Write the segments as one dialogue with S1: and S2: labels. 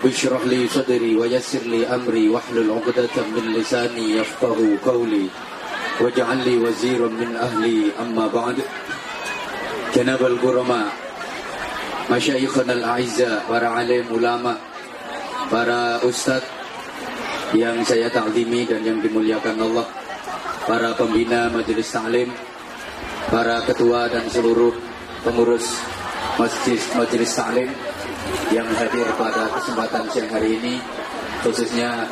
S1: اشرح لي صدري ويسر لي أمري واحلل عقدة من لساني يفقه قولي واجعل لي وزيرا من أهلي أما بعد جناب القرماء مشايخنا الأعزاء para alim ulama para ustadz yang saya takzimi dan yang dimuliakan Allah para pembina majelis taklim para ketua dan seluruh pengurus masjid majelis taklim yang hadir pada kesempatan siang hari ini khususnya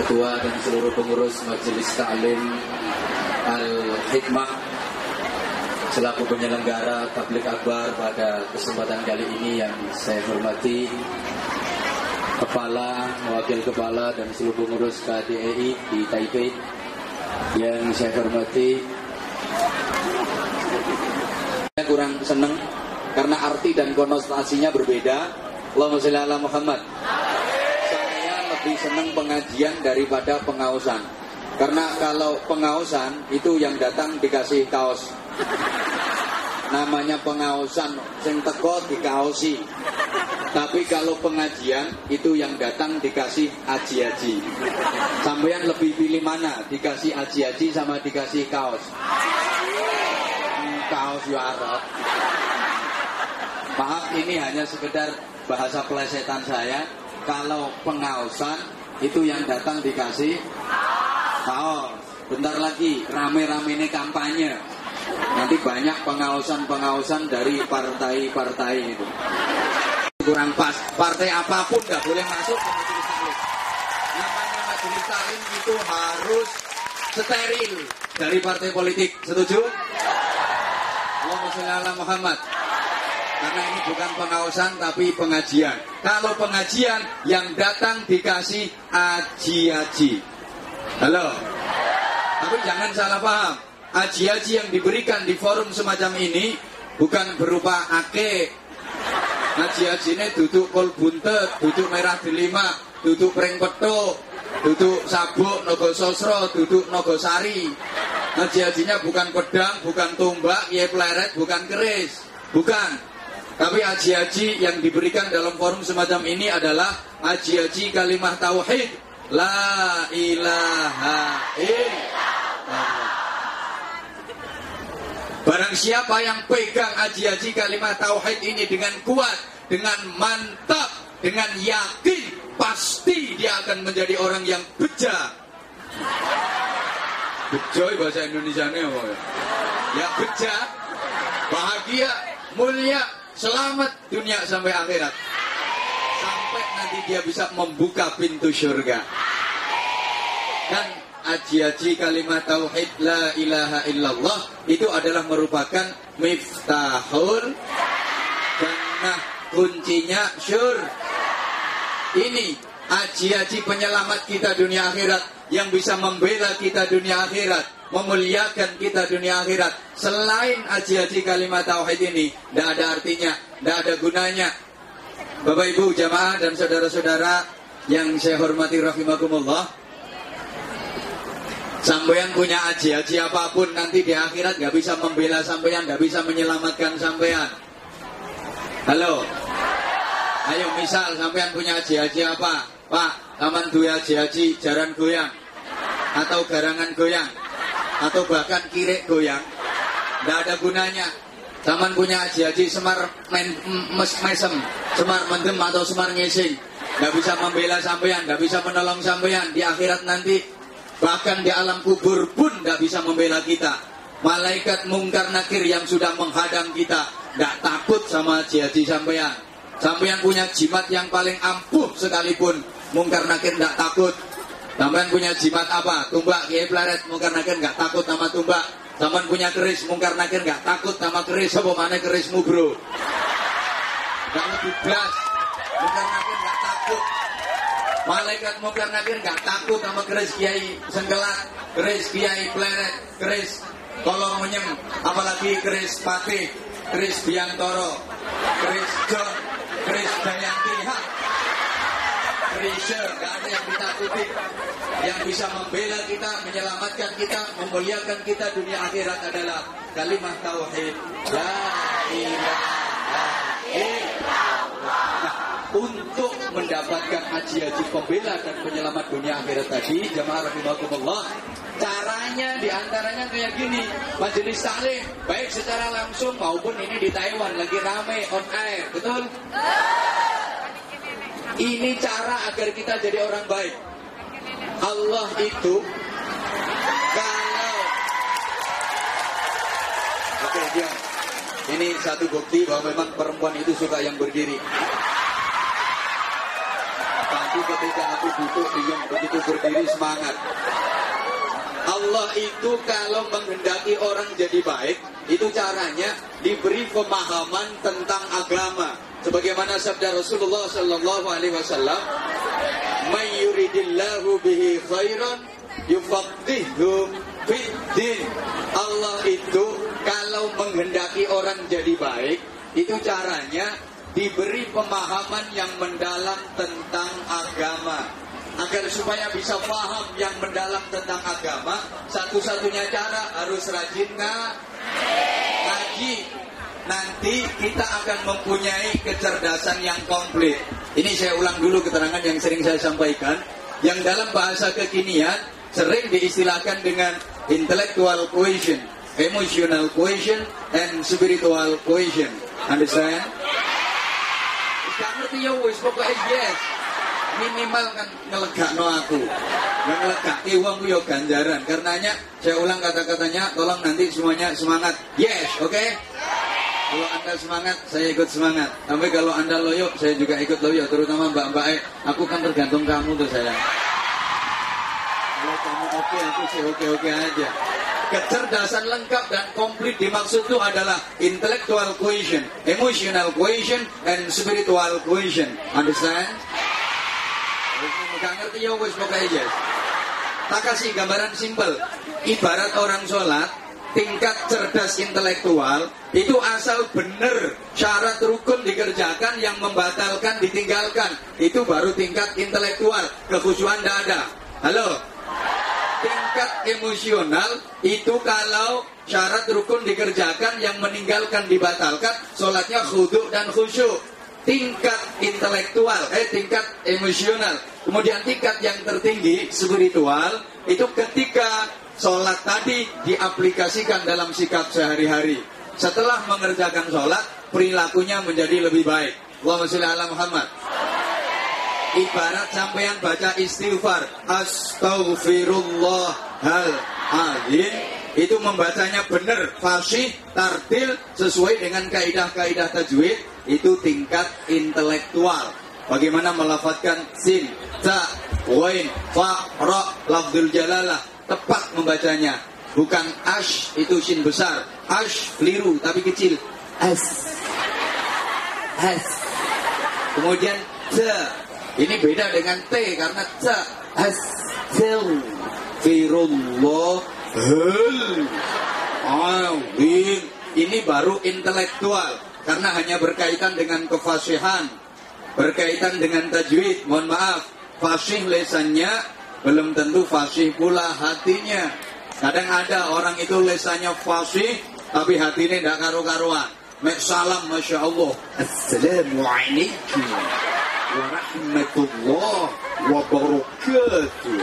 S1: ketua dan seluruh pengurus majelis taklim Al-Hikmah selaku penyelenggara tablik akbar pada kesempatan kali ini yang saya hormati kepala, wakil kepala dan seluruh pengurus KDEI di Taipei yang saya hormati saya kurang senang karena arti dan konotasinya berbeda. Allahumma sholli ala Muhammad. Saya lebih senang pengajian daripada pengausan. Karena kalau pengausan itu yang datang dikasih kaos. Namanya pengausan, sing teko dikaosi. Tapi kalau pengajian itu yang datang dikasih aji-aji. Sampean lebih pilih mana? Dikasih aji-aji sama dikasih kaos? Hmm, kaos ya Arab. Maaf ini hanya sekedar bahasa pelesetan saya. Kalau pengausan itu yang datang dikasih kaos. Bentar lagi rame-rame ini kampanye. Nanti banyak pengausan-pengausan dari partai-partai itu. Kurang pas. Partai apa pun nggak boleh masuk ke majelis taklim. Namanya majelis taklim itu harus steril dari partai politik. Setuju? Allahumma sholli ala Muhammad. Karena ini bukan pengausan tapi pengajian. Kalau pengajian yang datang dikasih aji-aji. Halo. Tapi jangan salah paham. Aji-aji yang diberikan di forum semacam ini bukan berupa ake. Aji-aji ini duduk kol buntet, duduk merah delima, duduk pring peto, duduk sabuk nogo sosro, duduk nogo sari. Aji-ajinya bukan pedang, bukan tombak, ye pleret, bukan keris. Bukan. Tapi haji-haji yang diberikan dalam forum semacam ini adalah haji-haji kalimah tauhid. La ilaha illallah. Barang siapa yang pegang haji-haji kalimat tauhid ini dengan kuat, dengan mantap, dengan yakin, pasti dia akan menjadi orang yang beja. Bejoy bahasa Indonesia apa ya? Ya beja, bahagia, mulia, selamat dunia sampai akhirat. Sampai nanti dia bisa membuka pintu surga. Dan aji-aji kalimat tauhid la ilaha illallah itu adalah merupakan miftahul jannah kuncinya syur. Ini aji-aji penyelamat kita dunia akhirat yang bisa membela kita dunia akhirat, memuliakan kita dunia akhirat. Selain aji-aji kalimat tauhid ini, tidak ada artinya, tidak ada gunanya. Bapak Ibu jamaah dan saudara-saudara yang saya hormati rahimakumullah. Sampean punya aji-aji apa pun nanti di akhirat nggak bisa membela sampean, nggak bisa menyelamatkan sampean. Halo. Ayo misal sampean punya aji-aji apa? Pak, taman dua aji-aji jaran goyang atau garangan goyang atau bahkan kirek goyang. Nggak ada gunanya. Taman punya aji-aji semar men, mes, mesem, semar mendem atau semar ngising. Nggak bisa membela sampean, nggak bisa menolong sampean di akhirat nanti Bahkan di alam kubur pun tidak bisa membela kita. Malaikat mungkar nakir yang sudah menghadang kita. Tidak takut sama haji-haji sampean. Sampean punya jimat yang paling ampuh sekalipun. Mungkar nakir tidak takut. Sampean punya jimat apa? Tumbak, kiai plaret, mungkar nakir nggak takut sama tumbak. Sampean punya keris, mungkar nakir nggak takut sama keris. Apa mana kerismu bro? Nggak lebih belas. Mungkar nakir nggak takut. Malaikat mungkar nakir nggak takut sama keris kiai sengkelak, keris kiai pleret, keris kolong menyem, apalagi keris patih, keris biantoro, keris john, keris dayanti. Keris nggak ada yang ditakuti. Yang bisa membela kita, menyelamatkan kita, memuliakan kita dunia akhirat adalah kalimat tauhid. La ilaha illallah. untuk mendapatkan haji-haji pembela dan penyelamat dunia akhirat tadi, jamaah rahimakumullah, caranya di antaranya kayak gini, majelis taklim, baik secara langsung maupun ini di Taiwan lagi rame on air, betul? Ini cara agar kita jadi orang baik. Allah itu kalau Oke, diam. Ini satu bukti bahwa memang perempuan itu suka yang berdiri. Tapi ketika aku duduk diam begitu berdiri semangat. Allah itu kalau menghendaki orang jadi baik, itu caranya diberi pemahaman tentang agama. Sebagaimana sabda Rasulullah Sallallahu Alaihi Wasallam, "Mayyuridillahu bihi khairan yufaqihu fiddin." Allah itu kalau menghendaki orang jadi baik, itu caranya diberi pemahaman yang mendalam tentang agama. Agar supaya bisa paham yang mendalam tentang agama, satu-satunya cara harus rajin ngaji. Nanti kita akan mempunyai kecerdasan yang komplit. Ini saya ulang dulu keterangan yang sering saya sampaikan. Yang dalam bahasa kekinian sering diistilahkan dengan intellectual cohesion, emotional cohesion, and spiritual cohesion. Understand? Gak ngerti ya pokoknya yes. Minimal kan ngelegak no aku. Ngelegak uang yo ganjaran. Karenanya saya ulang kata-katanya, tolong nanti semuanya semangat. Yes, oke? Okay? Kalau anda semangat, saya ikut semangat. Tapi kalau anda loyo, saya juga ikut loyo. Terutama mbak-mbak, eh, aku kan tergantung kamu tuh saya. Kalau kamu oke, okay, aku sih oke-oke aja. Kecerdasan lengkap dan komplit dimaksud itu adalah intellectual cohesion, emotional cohesion, and spiritual cohesion. Understand? Gak ngerti ya wes pokoknya Tak kasih gambaran simpel. Ibarat orang sholat, tingkat cerdas intelektual itu asal benar syarat rukun dikerjakan yang membatalkan ditinggalkan. Itu baru tingkat intelektual. Kekhusyuan tidak ada. Halo? Tingkat emosional itu kalau syarat rukun dikerjakan yang meninggalkan dibatalkan sholatnya khuduk dan khusyuk tingkat intelektual eh tingkat emosional kemudian tingkat yang tertinggi spiritual itu ketika sholat tadi diaplikasikan dalam sikap sehari-hari. Setelah mengerjakan sholat, perilakunya menjadi lebih baik. Allahumma sholli ala Muhammad. Ibarat sampean baca istighfar, astaghfirullahaladzim, itu membacanya benar, fasih, tartil, sesuai dengan kaidah-kaidah tajwid, itu tingkat intelektual. Bagaimana melafatkan sin, ta, wain, fa, ra, lafzul jalalah, tepat membacanya. Bukan ash itu sin besar. Ash keliru tapi kecil. As. As. Kemudian te. Ini beda dengan t karena te. As. Firullah. Hel. Ini baru intelektual. Karena hanya berkaitan dengan kefasihan. Berkaitan dengan tajwid. Mohon maaf. Fasih lesannya belum tentu fasih pula hatinya. Kadang ada orang itu lesannya fasih, tapi hatinya tidak karu-karuan. Mek salam Masya Allah. Assalamualaikum warahmatullah wabarakatuh.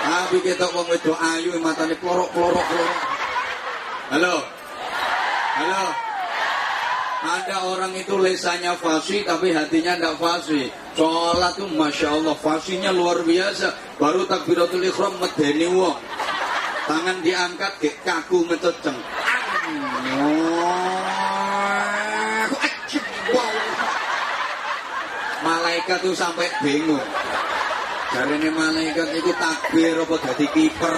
S1: Tapi kita mau itu ayu matanya pelorok pelorok. Halo, halo. Ada orang itu lesanya fasih tapi hatinya tidak fasih. Sholat tuh masya Allah fasihnya luar biasa. Baru takbiratul ikhram medeni wong. Tangan diangkat ke kaku ngececeng. Malaikat tuh sampai bingung. Jarene malaikat itu takbir apa jadi kiper.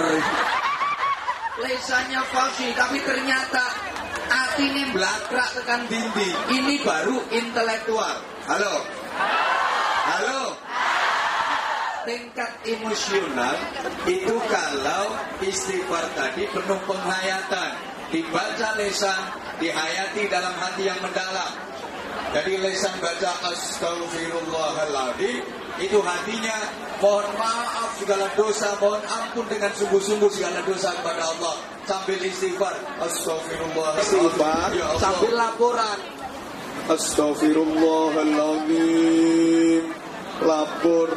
S1: Lesanya fasih tapi ternyata ini belakrak tekan dindi. Ini baru intelektual. Halo. Halo. Tingkat emosional itu kalau istighfar tadi penuh penghayatan. Dibaca lesan, dihayati dalam hati yang mendalam. Jadi lesan baca astagfirullahaladzim itu hatinya mohon maaf segala dosa, mohon ampun dengan sungguh-sungguh segala dosa kepada Allah sambil istighfar. Astagfirullah
S2: istighfar.
S1: Ya
S2: sambil laporan.
S1: Astagfirullahaladzim Lapor.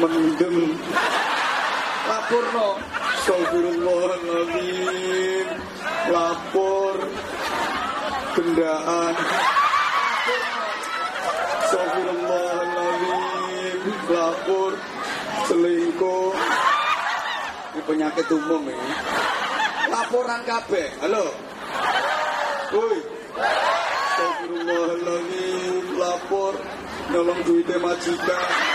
S1: Mendem. Lapor no. Astagfirullahaladzim Lapor. Gendaan Astagfirullahaladzim Lapor. Selingkuh Ini penyakit umum ini. Laporan kabeh. Halo. Woi. Astagfirullahaladzim Lapor. Nolong duitnya majikan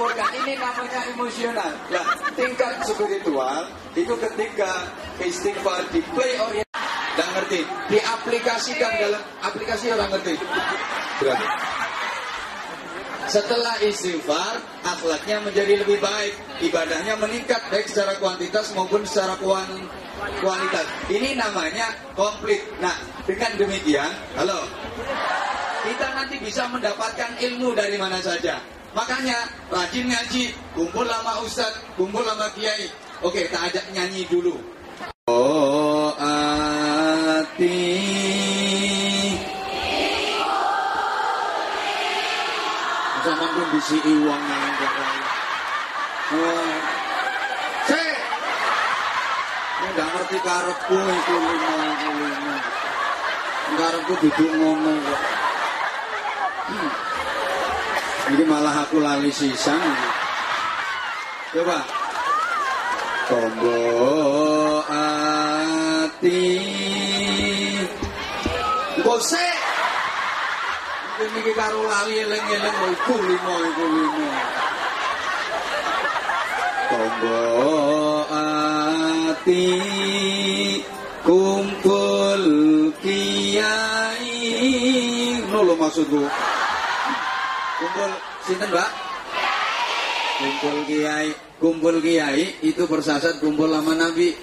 S1: laporkan ini namanya emosional. Nah, tingkat spiritual itu ketika istighfar di play orient Nggak ngerti, diaplikasikan dalam aplikasi orang ngerti. Berarti. Setelah istighfar, akhlaknya menjadi lebih baik, ibadahnya meningkat baik secara kuantitas maupun secara kualitas. Ini namanya komplit. Nah, dengan demikian, halo, kita nanti bisa mendapatkan ilmu dari mana saja. Makanya rajin ngaji, kumpul sama ustadz, kumpul sama kiai. Oke, kita ajak nyanyi dulu. Oh ati Bisi uang yang Oh. Cek. Nggak ngerti karepku itu lima, itu lima. Karepku duduk ngono kok. Hmm. Ini malah aku lali sisan. Coba. Tombo ati. Bose. Mungkin iki karo lali eling-eling iku limo iku limo. Tombo ati kumpul kiai. Ngono maksudku. Kumpul sinten, Mbak? Kumpul kiai, kumpul kiai itu bersasat kumpul sama Nabi.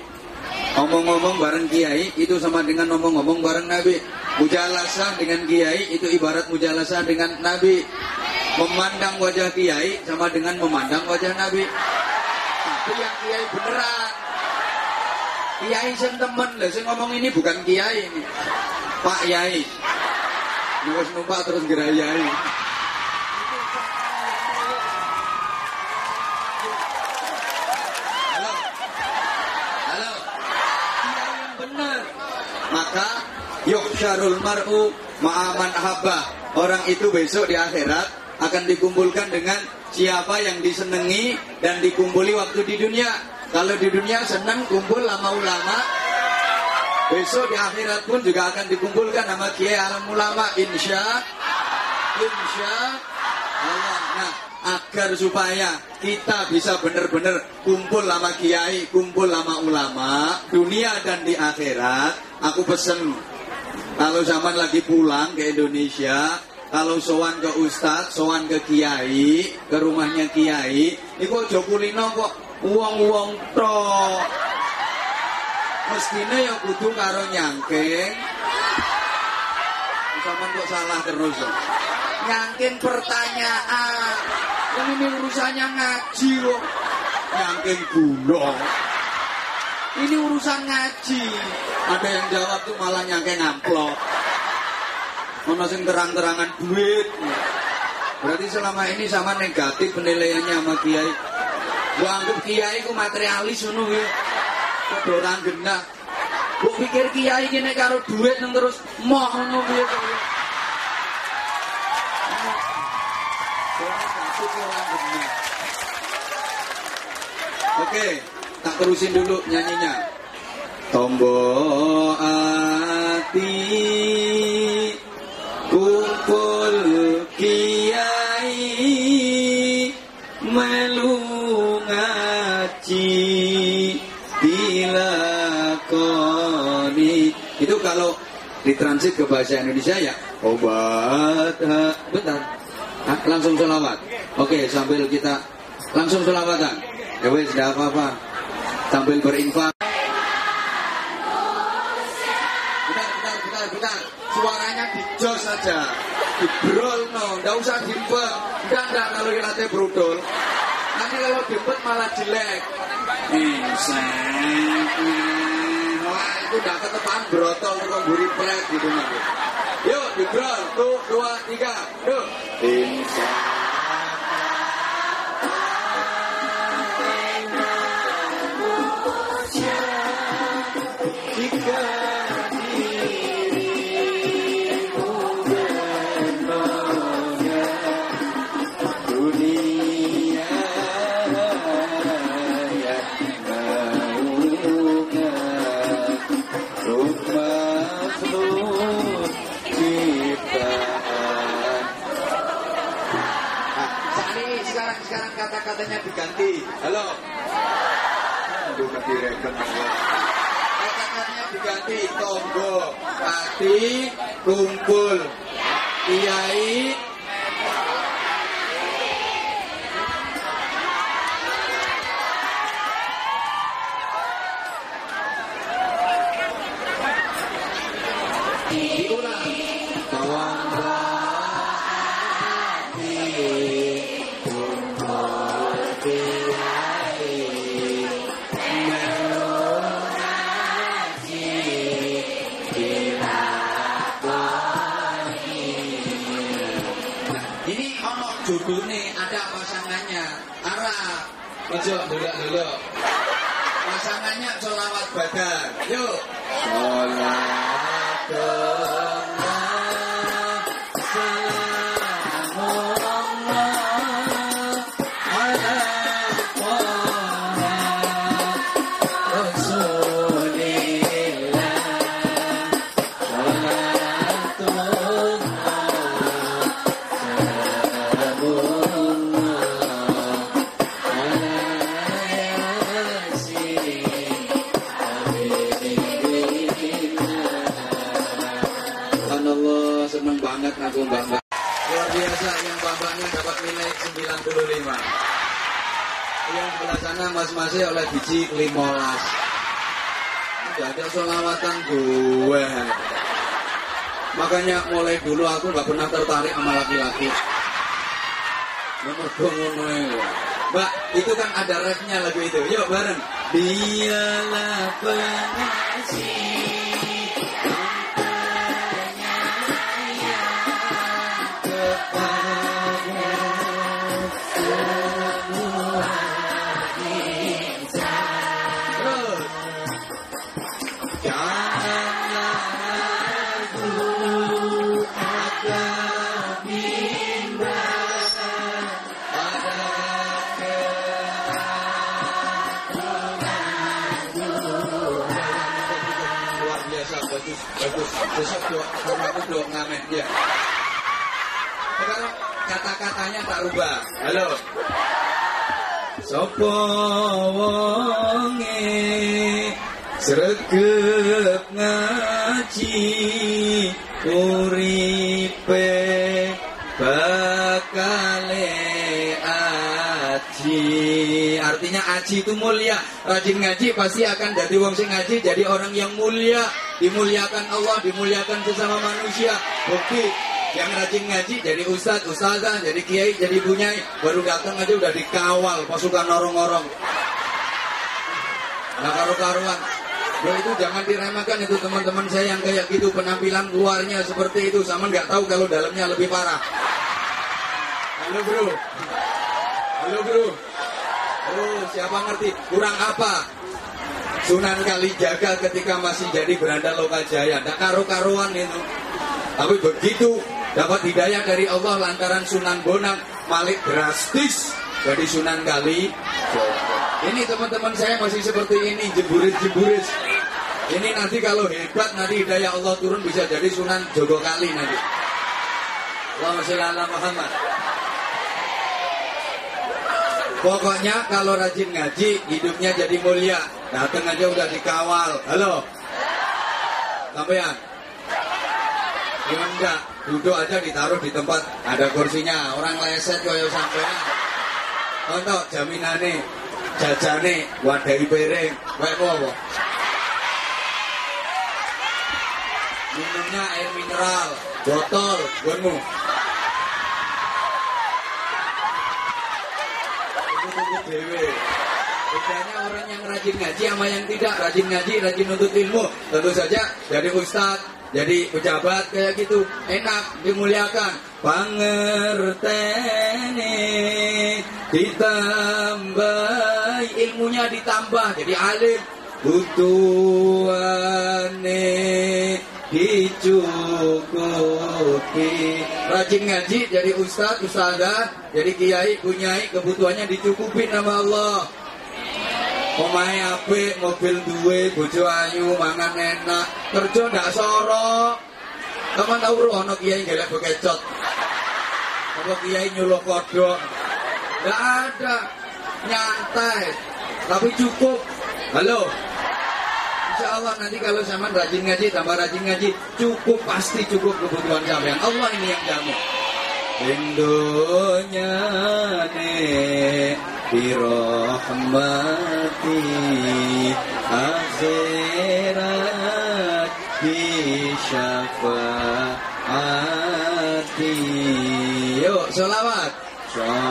S1: Ngomong-ngomong bareng kiai itu sama dengan ngomong-ngomong bareng Nabi. Mujalasah dengan kiai itu ibarat mujalasah dengan Nabi. Memandang wajah kiai sama dengan memandang wajah Nabi. Tapi yang kiai beneran. Kiai sen temen lah, saya ngomong ini bukan kiai ini. Pak Yai. Nulis numpak terus gerayai. Halo. Halo. Kiai yang benar. Maka yuhsyarul mar'u ma'aman habba. Orang itu besok di akhirat akan dikumpulkan dengan siapa yang disenangi dan dikumpuli waktu di dunia. Kalau di dunia senang kumpul lama ulama, besok di akhirat pun juga akan dikumpulkan sama kiai alam ulama insya insya Allah. Nah, agar supaya kita bisa benar-benar kumpul lama kiai, kumpul lama ulama, dunia dan di akhirat, aku pesen kalau zaman lagi pulang ke Indonesia, kalau sowan ke ustadz, sowan ke kiai, ke rumahnya kiai, itu aja kulino kok uang-uang tok. Mestinya ya kudu karo nyangking. Sampeyan kok salah terus. ya. Nyangking pertanyaan. Yang ini urusannya ngaji kok. Nyangking gunung. Ini urusan ngaji. Ada yang jawab tuh malah nyangking amplop. Ono sing terang-terangan duit. Berarti selama ini sama negatif penilaiannya sama kiai. Gua anggap kiai ku materialis ngono ya. Kok orang genah. Gua pikir kiai ini karo duit nang terus moh ngono kok. Oke, tak terusin dulu nyanyinya. Tombo ati kumpul kiai melu ngaji dilakoni itu kalau ditransit ke bahasa Indonesia ya obat ha- bentar. Langsung selawat. Oke sambil kita langsung selawatan. Ya wes apa-apa sambil berinfak. Bentar bentar bentar bentar. Suaranya dijos saja. Dibrol no. Nggak usah dimpet enggak enggak kalau kita brudol nanti kalau dimpet malah jelek. Insek Wah, itu udah ketepan brotol kok gurih pret gitu. Yuk, dibrol. Tuh, dua, tiga. Yuk. Insya kata-katanya diganti. Halo. Aduh, kedireken Kata-katanya diganti. Tonggo, hati, kumpul, kiai, diulang. Tawang Ojo dulu dulu. Pasangannya solawat badar. Yuk. Solawat badar. Mas-masnya oleh biji 15. Udah ada solawatan gue. Makanya mulai dulu aku nggak pernah tertarik sama laki-laki. Nomor ngono ya. Mbak, itu kan ada refnya lagu itu. Yuk bareng. Dialah pengasih doa ngamen ya sekarang kata-katanya tak rubah. Halo. Sopo wonge sregep ngaji uripe bakale aji. Artinya aji itu mulia. Rajin ngaji pasti akan jadi wong sing ngaji jadi orang yang mulia dimuliakan Allah dimuliakan sesama manusia. Bukti yang rajin ngaji jadi ustadz, ustazah, jadi kiai, jadi bunyai. Baru datang aja udah dikawal pasukan orang-orang nah karu-karuan. Ya itu jangan diremehkan itu teman-teman saya yang kayak gitu. Penampilan luarnya seperti itu. Sama nggak tahu kalau dalamnya lebih parah. Halo bro, halo bro, oh siapa ngerti? Kurang apa? Sunan Kalijaga ketika masih jadi beranda lokal jaya, tidak karu-karuan itu. Tapi begitu dapat hidayah dari Allah lantaran Sunan Bonang Malik drastis jadi Sunan Kali. Ini teman-teman saya masih seperti ini jeburis-jeburis. Ini nanti kalau hebat nanti hidayah Allah turun bisa jadi Sunan Jogo Kali nanti. Allahumma sholli ala Muhammad. Pokoknya kalau rajin ngaji hidupnya jadi mulia. Datang aja udah dikawal. Halo. Sampean. Ya enggak, duduk aja ditaruh di tempat ada kursinya. Orang leset koyo sampean. Contoh jaminane, jajane, wadahi piring, wae apa? Minumnya air mineral, botol, gonmu. Tunggu dewe. Bedanya orang yang rajin ngaji sama yang tidak rajin ngaji, rajin nuntut ilmu. Tentu saja jadi ustadz, jadi pejabat kayak gitu enak dimuliakan. Pangerteni ditambah ilmunya ditambah jadi alim. Butuhane dicukupi rajin ngaji jadi ustadz ustazah jadi kiai kunyai kebutuhannya dicukupi nama Allah Omahe apik, mobil duwe, bojo ayu, mangan enak, kerja ndak sorok. Kamu tahu ro ono kiai gelek bekecot. Apa kiai nyuluh kodok. Ndak ada. Nyantai. Tapi cukup. Halo. Insya Allah nanti kalau sama rajin ngaji, tambah rajin ngaji, cukup pasti cukup kebutuhan sampean. Allah ini yang jamu. Indonya ne birahmati akhirat bi syafaati. Yuk, sholawat. Sholatullah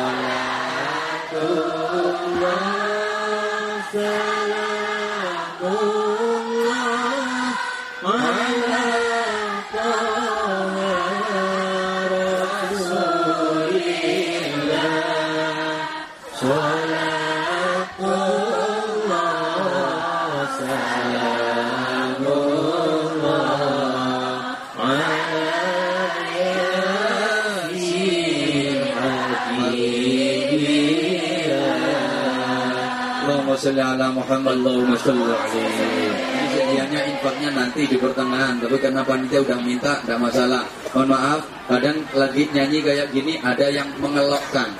S1: salli ala Muhammad Allahumma salli alaihi Ini sedianya infaknya nanti di pertengahan. Tapi karena panitia udah minta, tidak masalah. Mohon maaf, kadang lagi nyanyi kayak gini Ada yang mengelokkan.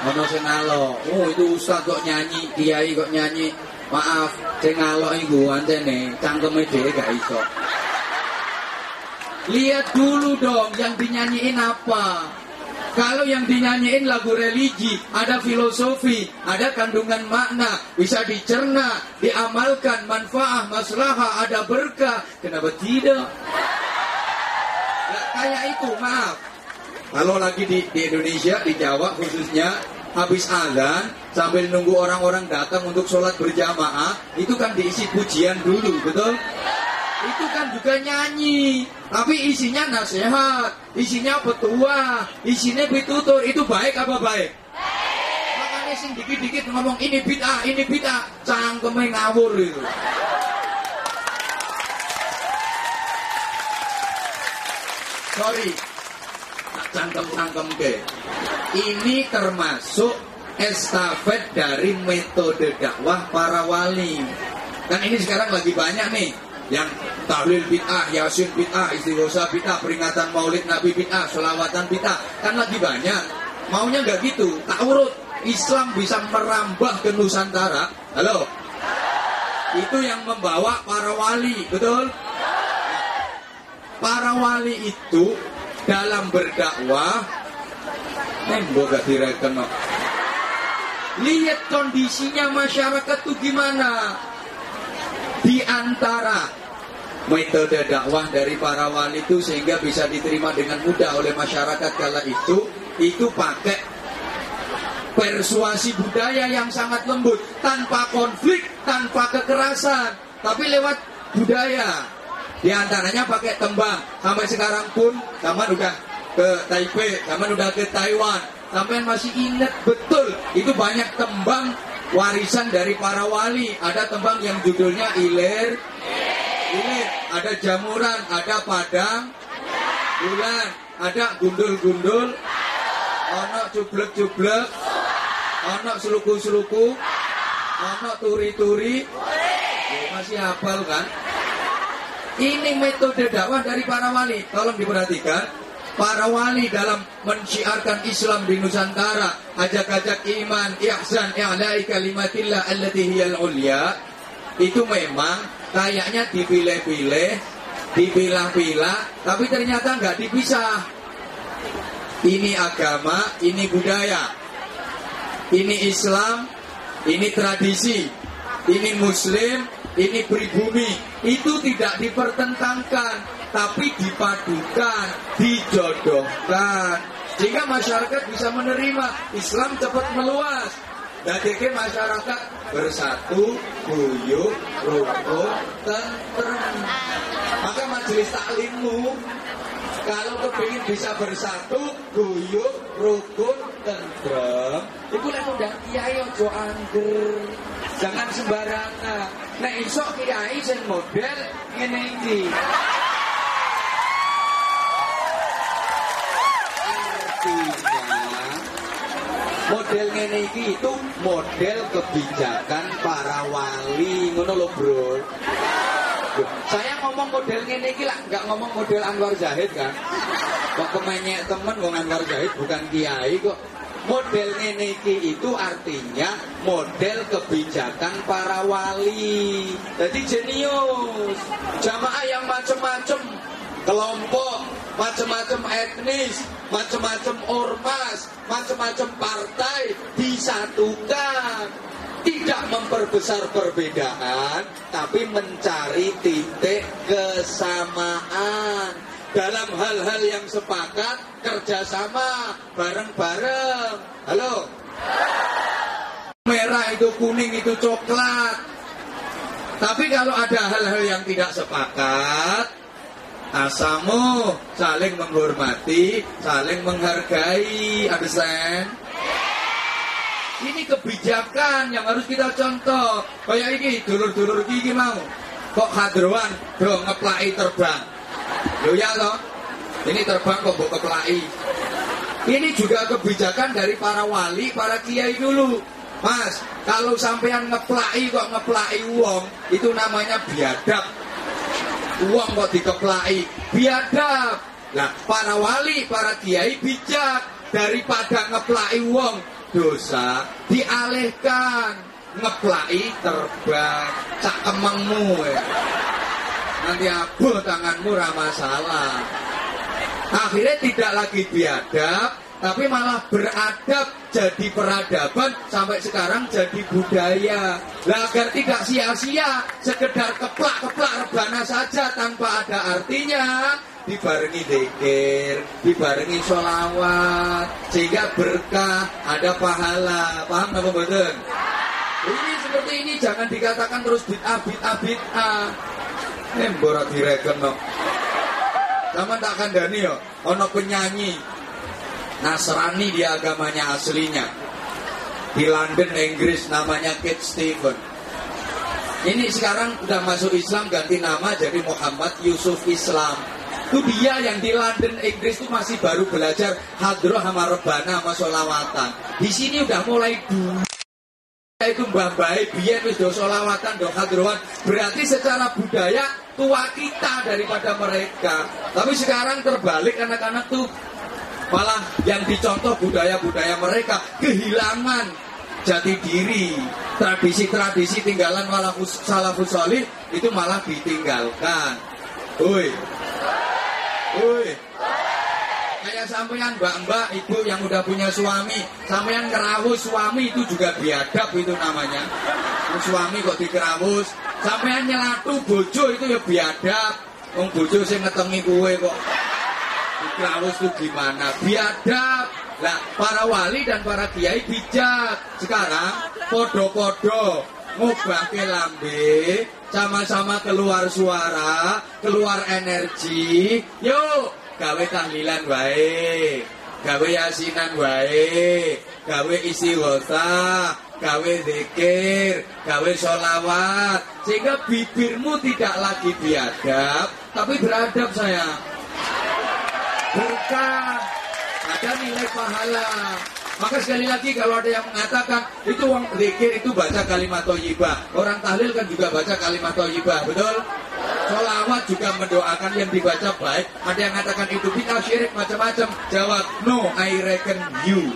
S1: Ono sing ngalok, oh itu ustaz kok nyanyi, kiai kok nyanyi. Maaf, sing ngalok iku ancene cangkeme dhewe gak iso. Lihat dulu dong yang dinyanyiin apa kalau yang dinyanyiin lagu religi, ada filosofi, ada kandungan makna, bisa dicerna, diamalkan, manfaat, maslahah, ada berkah. Kenapa tidak? Nggak kayak itu, maaf. Kalau lagi di, di Indonesia, di Jawa khususnya, habis azan, sambil nunggu orang-orang datang untuk sholat berjamaah, itu kan diisi pujian dulu, betul? Itu kan juga nyanyi. Tapi isinya nasihat isinya petua. Isinya pitutur. Itu baik apa baik? Makanya sing dikit-dikit ngomong ini bid'ah ini bid'ah. Cangkeme ngawur itu. Sorry. Cangkem-cangkem ke ini termasuk estafet dari metode dakwah para wali. Kan ini sekarang lagi banyak nih yang tahlil bid'ah, yasin bid'ah, istighosa bid'ah, peringatan maulid nabi bid'ah, selawatan bid'ah, kan lagi banyak. Maunya nggak gitu, tak urut. Islam bisa merambah ke Nusantara. Halo, itu yang membawa para wali, betul? Para wali itu dalam berdakwah, nembok gak direken. Lihat kondisinya masyarakat tuh gimana. Di antara metode dakwah dari para wali itu sehingga bisa diterima dengan mudah oleh masyarakat kala itu itu pakai persuasi budaya yang sangat lembut tanpa konflik tanpa kekerasan tapi lewat budaya. Di antaranya pakai tembang. Sampai sekarang pun zaman udah ke Taipei zaman udah ke Taiwan sampai masih ingat betul itu banyak tembang warisan dari para wali. Ada tembang yang judulnya Ilir ini ada jamuran, ada padang, bulan, ada gundul-gundul, ono cublek-cublek, ono seluku-seluku, ono turi-turi. Masih hafal kan? Ini metode dakwah dari para wali. Tolong diperhatikan. Para wali dalam menciarkan Islam di Nusantara, ajak-ajak iman, ihsan, i'la'i kalimatillah allati hiyal ulya, itu memang kayaknya dipilih-pilih, dipilah-pilah, tapi ternyata nggak dipisah. Ini agama, ini budaya, ini Islam, ini tradisi, ini Muslim, ini pribumi. Itu tidak dipertentangkan, tapi dipadukan, dijodohkan. Sehingga masyarakat bisa menerima Islam cepat meluas. Jadi ke masyarakat bersatu, guyup, rukun, tentrem. Maka majelis taklimmu kalau kepingin bisa bersatu, guyup, rukun, tentrem, itu lek undang kiai ojo angger. Jangan sembarangan. Nek iso kiai sing model ngene iki. Model ngene iki itu model kebijakan para wali ngono lho, Bro. Saya ngomong model ngene iki lah, nggak ngomong model Anwar Zahid kan. Kok kemenyek temen wong Anwar Zahid bukan kiai kok. Model ngene iki itu artinya model kebijakan para wali. Jadi jenius. Jamaah yang macem-macem, kelompok, macem-macem etnis, macem-macem ormas, macem-macem partai disatukan tidak memperbesar perbedaan, tapi mencari titik kesamaan dalam hal-hal yang sepakat kerjasama bareng-bareng. Halo. Merah itu kuning itu coklat. Tapi kalau ada hal-hal yang tidak sepakat, asamu saling menghormati, saling menghargai, understand? Ini kebijakan yang harus kita contoh. Kayak ini, dulur-dulur gigi mau. Kok hadroan, do ngeplai terbang. Yo ya toh. Ini terbang kok mbok keplai. Ini juga kebijakan dari para wali, para kiai dulu. Mas, kalau sampean ngeplai kok ngeplai uang, itu namanya biadab. Uang kok dikeplai, biadab. Nah, para wali, para kiai bijak daripada ngeplai uang, dosa dialihkan. Ngeplai terbang. Cak kemengmu ya. nanti abu tanganmu ramah salah akhirnya tidak lagi biadab tapi malah beradab jadi peradaban sampai sekarang jadi budaya lah agar tidak sia-sia sekedar keplak-keplak rebana saja tanpa ada artinya dibarengi dekir, dibarengi sholawat, sehingga berkah, ada pahala. Paham apa betul? Ini seperti ini jangan dikatakan terus bid'ah, bid'ah, bid'ah. Nembora direken no. Sama tak kandani yo, ono penyanyi Nasrani di agamanya aslinya. Di London, Inggris namanya Kate Stephen. Ini sekarang udah masuk Islam ganti nama jadi Muhammad Yusuf Islam itu dia yang di London Inggris itu masih baru belajar hadroh sama rebana sama solawatan di sini udah mulai dulu itu mbah baik biar do solawatan do hadrohan berarti secara budaya tua kita daripada mereka tapi sekarang terbalik anak-anak tuh malah yang dicontoh budaya-budaya mereka kehilangan jati diri tradisi-tradisi tinggalan malah salafus solih itu malah ditinggalkan Woi, Woi. Kayak sampean mbak-mbak ibu yang udah punya suami, sampean kerawus suami itu juga biadab itu namanya. Suami kok dikerawus, sampean nyelatu bojo itu ya biadab. Wong bojo sing ngetengi kue kok dikerawus itu gimana? Biadab. Lah para wali dan para kiai bijak. Sekarang podo-podo ngobahke lambe, sama-sama keluar suara, keluar energi. Yuk, gawe tahlilan wae, gawe yasinan wae, gawe isi wota, gawe zikir, gawe sholawat, sehingga bibirmu tidak lagi biadab, tapi beradab saya. Berkah, ada nilai pahala. Maka sekali lagi kalau ada yang mengatakan itu uang zikir itu baca kalimat toyibah. Orang tahlil kan juga baca kalimat toyibah, betul? Solawat juga mendoakan yang dibaca baik. Ada yang mengatakan itu kita syirik macam-macam. Jawab, no, I reckon you.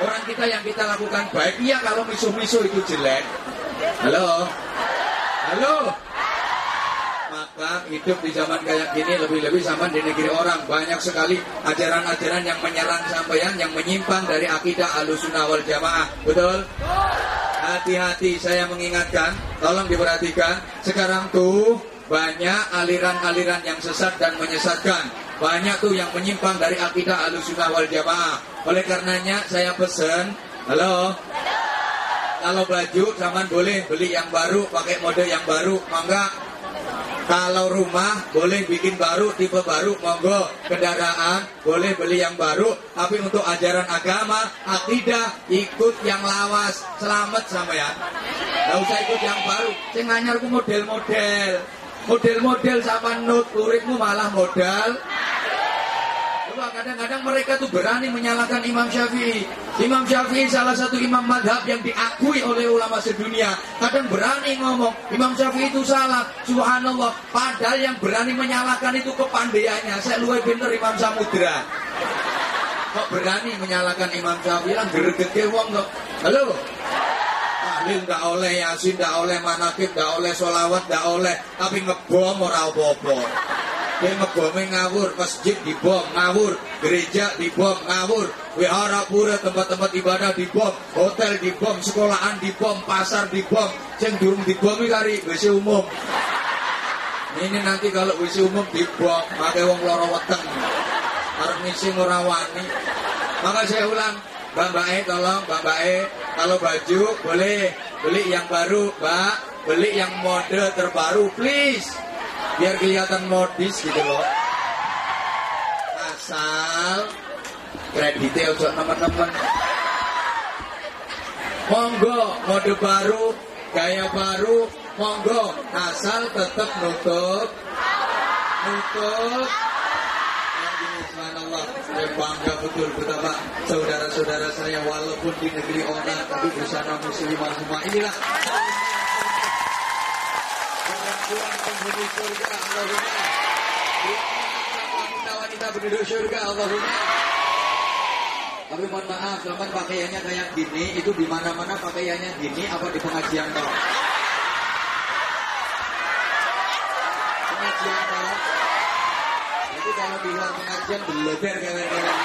S1: Orang kita yang kita lakukan baik, iya kalau misuh-misuh itu jelek. Halo? Halo? Maka hidup di zaman kayak gini lebih-lebih sama di negeri orang. Banyak sekali ajaran-ajaran yang menyerang sampeyan yang menyimpang dari akidah alusunah wal jamaah. Betul? Hati-hati saya mengingatkan tolong diperhatikan. Sekarang tuh banyak aliran-aliran yang sesat dan menyesatkan. Banyak tuh yang menyimpang dari akidah alusunah wal jamaah. Oleh karenanya saya pesen halo, halo? Kalau baju zaman boleh beli yang baru, pakai mode yang baru, mangga. Kalau rumah boleh bikin baru, tipe baru, monggo. Kendaraan boleh beli yang baru, tapi untuk ajaran agama, akidah ikut yang lawas, selamat sampean. Gak usah ikut yang baru. Anyar ku model-model. Model-model sama nut, uripmu malah modal. Kadang-kadang mereka tuh berani menyalahkan Imam Syafi'i. Imam Syafi'i salah satu imam madhab yang diakui oleh ulama sedunia. Kadang berani ngomong, Imam Syafi'i itu salah. Subhanallah. Padahal yang berani menyalahkan itu kepandaiannya. Saya luwe pinter Imam Samudra. Kok berani menyalahkan Imam Syafi'i? Lah geregeke wong kok. Halo? Tahlil nggak oleh, Yasin nggak oleh, Manakib nggak oleh, Solawat nggak oleh. Tapi ngebom ora apa-apa. Dia ngebomnya ngawur, masjid dibom, ngawur, gereja dibom, ngawur, wihara pura, tempat-tempat ibadah dibom, hotel dibom, sekolahan dibom, pasar dibom, yang durung dibom kari WC umum. Ini nanti kalau WC umum dibom, pakai wong loro weteng. Harus ngisi ngurawani. Maka saya ulang, Mbak Mbak E tolong Mbak Mbak E kalau baju boleh. Beli yang baru Mbak. Beli yang mode terbaru please. Biar kelihatan modis gitu loh. Asal kreditnya untuk teman-teman. Monggo mode baru gaya baru monggo. Asal tetap nutup. Nutup saya bangga betul betapa saudara-saudara saya walaupun di negeri orang tapi bersama muslimah semua. Inilah perempuan penghuni surga Allahumma. Wanita-wanita penduduk surga Allahumma. Tapi mohon maaf teman pakaiannya kayak gini itu di mana-mana pakaiannya gini apa di pengajian toh pengajian toh itu kalau luar pengajian beleber kawan-kawan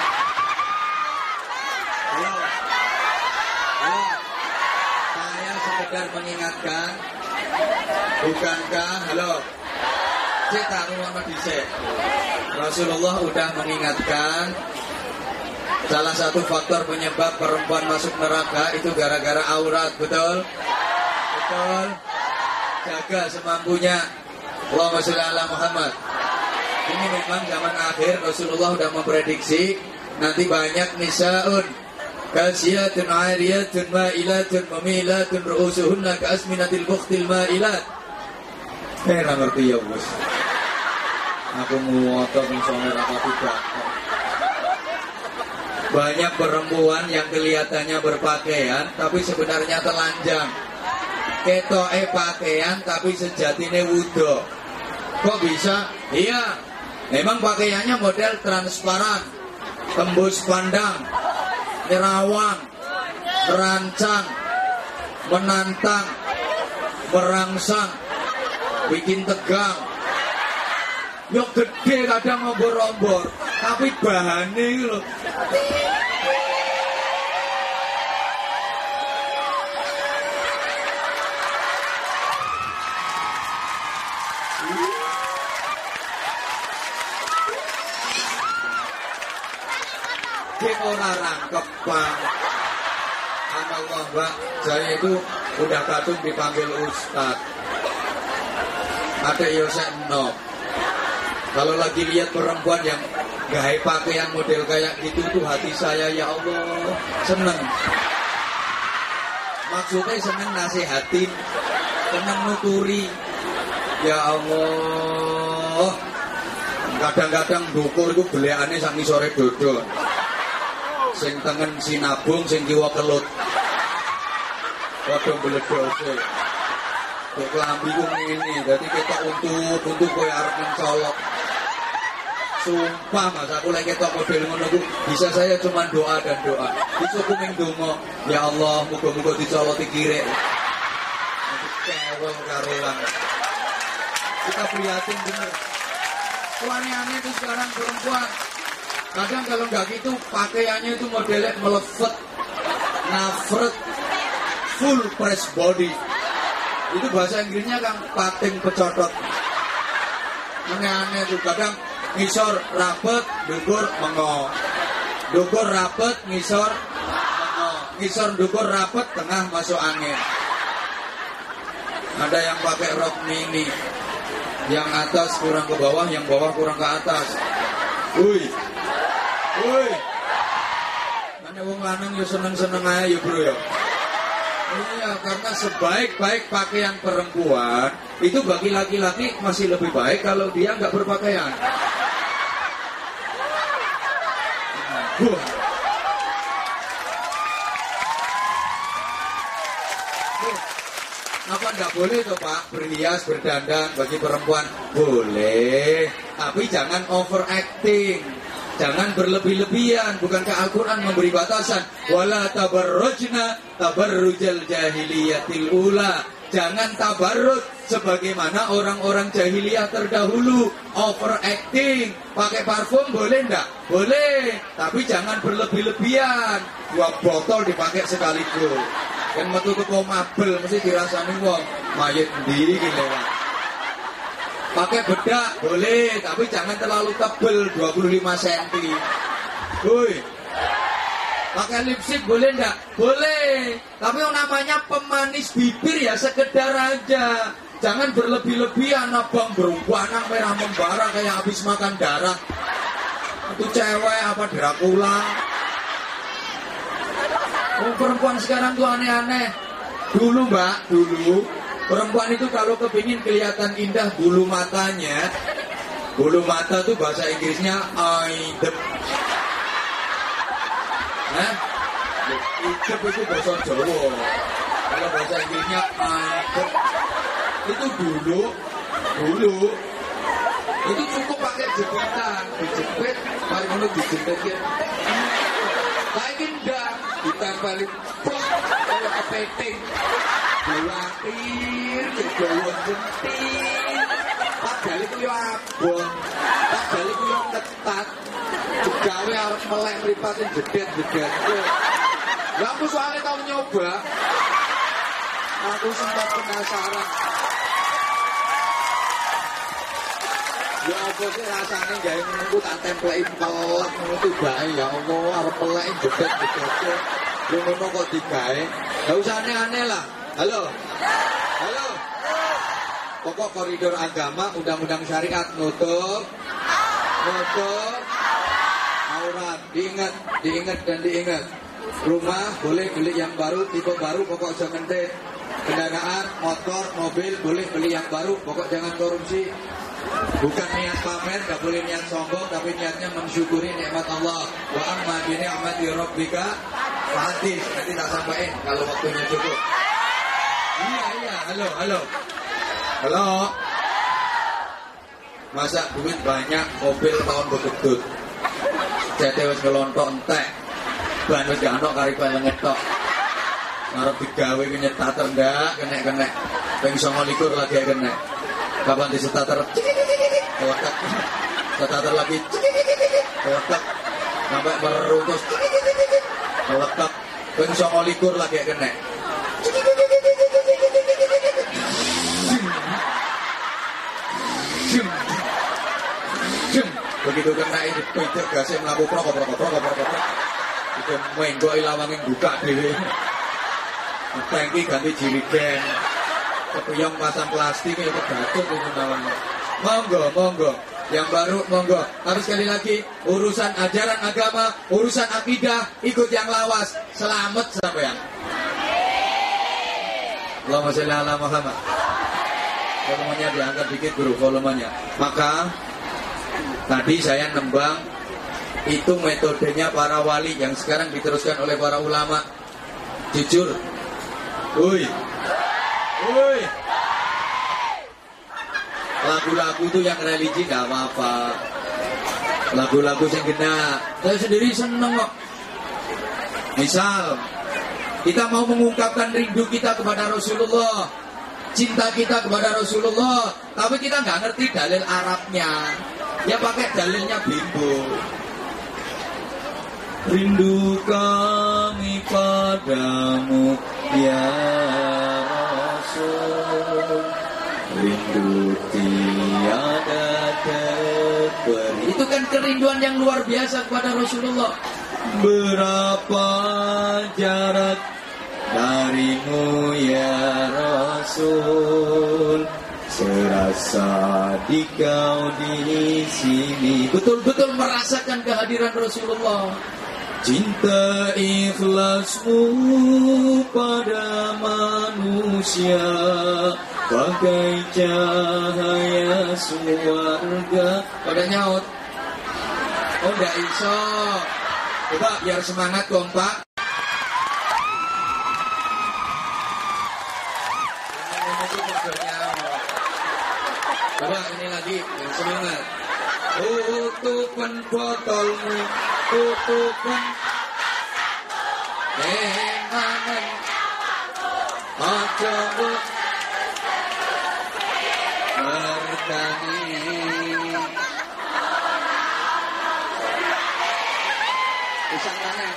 S1: halo halo saya sekedar mengingatkan Bukankah, halo, cek tak rumah dhisik. Rasulullah udah mengingatkan salah satu faktor penyebab perempuan masuk neraka itu gara-gara aurat, betul? Betul. Jaga semampunya. Allahumma sholli ala Muhammad. Ini memang zaman akhir Rasulullah udah memprediksi nanti banyak nisaun kasiyatun ariyatun ma'ilatun mamilatun ru'usuhunna ka'asminatil bukhtil ma'ilat Eh, nggak ngerti ya, Bos. Aku ngotot misalnya rapati bakar. Banyak perempuan yang kelihatannya berpakaian, tapi sebenarnya telanjang. Ketoke pakaian, tapi sejatinya wudhu. Kok bisa? Iya, memang pakaiannya model transparan, tembus pandang, nerawang, merancang, menantang, merangsang, bikin tegang. Yo gede kadang ngombor-ombor, tapi bahannya loh. Ora rangkep bang. Allah mbak, saya itu udah kadung dipanggil ustad. Ada Yosef no. Kalau lagi lihat perempuan yang gaya pakaian model kayak gitu tuh hati saya ya Allah seneng. Maksudnya seneng nasihatin, seneng nuturi. Ya Allah. Kadang-kadang dukur itu beliannya sang sore dodo. Sing tengen sinabung, sing kiwa kelut. Waduh beledose. Kok kelambi ku ngene, dadi ketok untuk untuk kowe arep mencolok. Sumpah mas, aku lagi ketok model ngono ku bisa saya cuma doa dan doa. Itu aku ming donga, ya Allah, muga-muga dicoloti kirek. Kewel karuan. Kita prihatin bener. Aneh-aneh itu sekarang perempuan. Kadang kalau nggak gitu pakaiannya itu modelnya meleset, nafret, full press body. Itu bahasa Inggrisnya kan pating pecotot. Aneh-aneh itu kadang ngisor rapet, dukur mengo. Dukur rapet, ngisor mengo. ngisor dukur rapet, tengah masuk angin. Ada yang pakai rok mini, yang atas kurang ke bawah, yang bawah kurang ke atas. Wih, wih. Mana wong lanang yo seneng-seneng aja ya bro ya. Iya, karena sebaik-baik pakaian perempuan itu bagi laki-laki masih lebih baik kalau dia nggak berpakaian. Wah. Apa nggak boleh tuh Pak berhias berdandan bagi perempuan? Boleh, tapi jangan overacting. Jangan berlebih-lebihan, bukankah Al-Quran memberi batasan? Wala tabarrujna tabarrujal jahiliyatil ula. Jangan tabarrut sebagaimana orang-orang jahiliyah terdahulu overacting. Pakai parfum boleh enggak? Boleh, tapi jangan berlebih-lebihan. Dua botol dipakai sekaligus. Kan metu teko mabel mesti dirasani wong. Mayit ndi iki lewat. Pakai bedak boleh, tapi jangan terlalu tebel 25 cm. Woi. Pakai lipstick boleh enggak? Boleh. Tapi yang namanya pemanis bibir ya sekedar aja. Jangan berlebih-lebihan abang anak merah membara kayak habis makan darah. Itu cewek apa Dracula? Oh, perempuan sekarang tuh aneh-aneh. Dulu mbak, dulu Perempuan itu kalau kepingin kelihatan indah bulu matanya, bulu mata tuh bahasa Inggrisnya idep. Nah, idep itu bahasa Jawa. Kalau bahasa Inggrisnya idep. Itu dulu, dulu itu cukup pakai jepitan, dijepit, paling ngono dijepit. Lagi enggak, ditempelin, kayak kepeting khawatir Jawa genting padahal itu yo abon padahal itu yo ketat digawe arep melek mripatin jedet-jedet Lah aku soalnya tau nyoba aku sempat penasaran Ya apa sih rasanya gak ngono tak templeki pelek ngono tuh ya Allah arep pelek jedet-jedet Lu ngono kok digawe Gak usah aneh-aneh lah Halo. Halo. Pokok koridor agama, undang-undang syariat nutup. Nutup. Aurat. Diingat, diingat dan diingat. Rumah boleh beli yang baru, tipe baru, pokok jangan. Kendaraan, motor, mobil boleh beli yang baru, pokok jangan korupsi. Bukan niat pamer, gak boleh niat sombong, tapi niatnya mensyukuri nikmat Allah. Wa amma bi ni'mati rabbika hadis. Nanti tak sampaikan kalau waktunya cukup. Iya, iya. Halo, halo. Halo. Masa duit banyak, mobil tahun begedut. Jadi wis ngelontok entek. Ban wis gak kari ngetok. Ngarep digawe ki nyetater ndak kena-kena. Ping 29 lagi kena. Kapan disetater? Kotak. Setater lagi. Kotak. Sampai meruntus. Meletak. Ping 29 lagi kena. begitu kena ini pitik gasnya melaku proko proko proko proko proko itu menggo ilawangin buka dewe tangki ganti jirigen kepuyong pasang plastik itu gatuk itu namanya. Monggo monggo. Yang baru monggo. Tapi sekali lagi urusan ajaran agama urusan akidah ikut yang lawas. Selamat sampean. Allahumma sholli ala Muhammad. Volumenya diangkat dikit bro volumenya maka Tadi saya nembang itu metodenya para wali yang sekarang diteruskan oleh para ulama. Jujur. Woi. Lagu-lagu itu yang religi gak apa-apa. Lagu-lagu yang kena. Saya sendiri seneng kok. Misal, kita mau mengungkapkan rindu kita kepada Rasulullah. Cinta kita kepada Rasulullah. Tapi kita nggak ngerti dalil Arabnya. Ya pakai dalilnya bimbo. Rindu kami padamu ya tiada terberi Itu kan kerinduan yang luar biasa kepada Rasulullah. Berapa jarak darimu ya Rasul? Serasa di kau di sini. Betul-betul merasakan kehadiran Rasulullah. Cinta ikhlasmu pada manusia. Bagai cahaya suarga Pada nyaut Oh enggak iso. Coba biar semangat kompak Coba ini lagi yang semangat. Tutupan botolmu, tutupan. Emangan Ojo bertani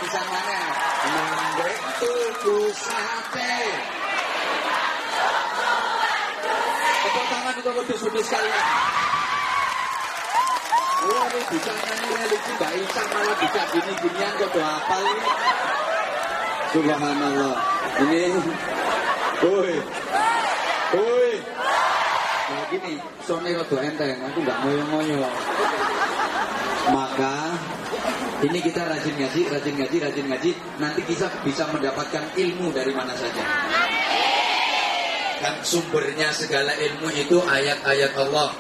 S1: Pisang mana, Mendek tuku sate Tepuk tangan untuk wedus-wedus sekalian. Wah, ini bisa nyanyi religi Mbak Isa malah bisa gini-ginian kok doa ini. Subhanallah. Ini Woi. Woi. Nah gini, sone rada enteng, aku nggak ngoyo-ngoyo. Maka ini kita rajin ngaji, rajin ngaji, rajin ngaji. Nanti kita bisa mendapatkan ilmu dari mana saja. Kan sumbernya segala ilmu itu ayat-ayat Allah.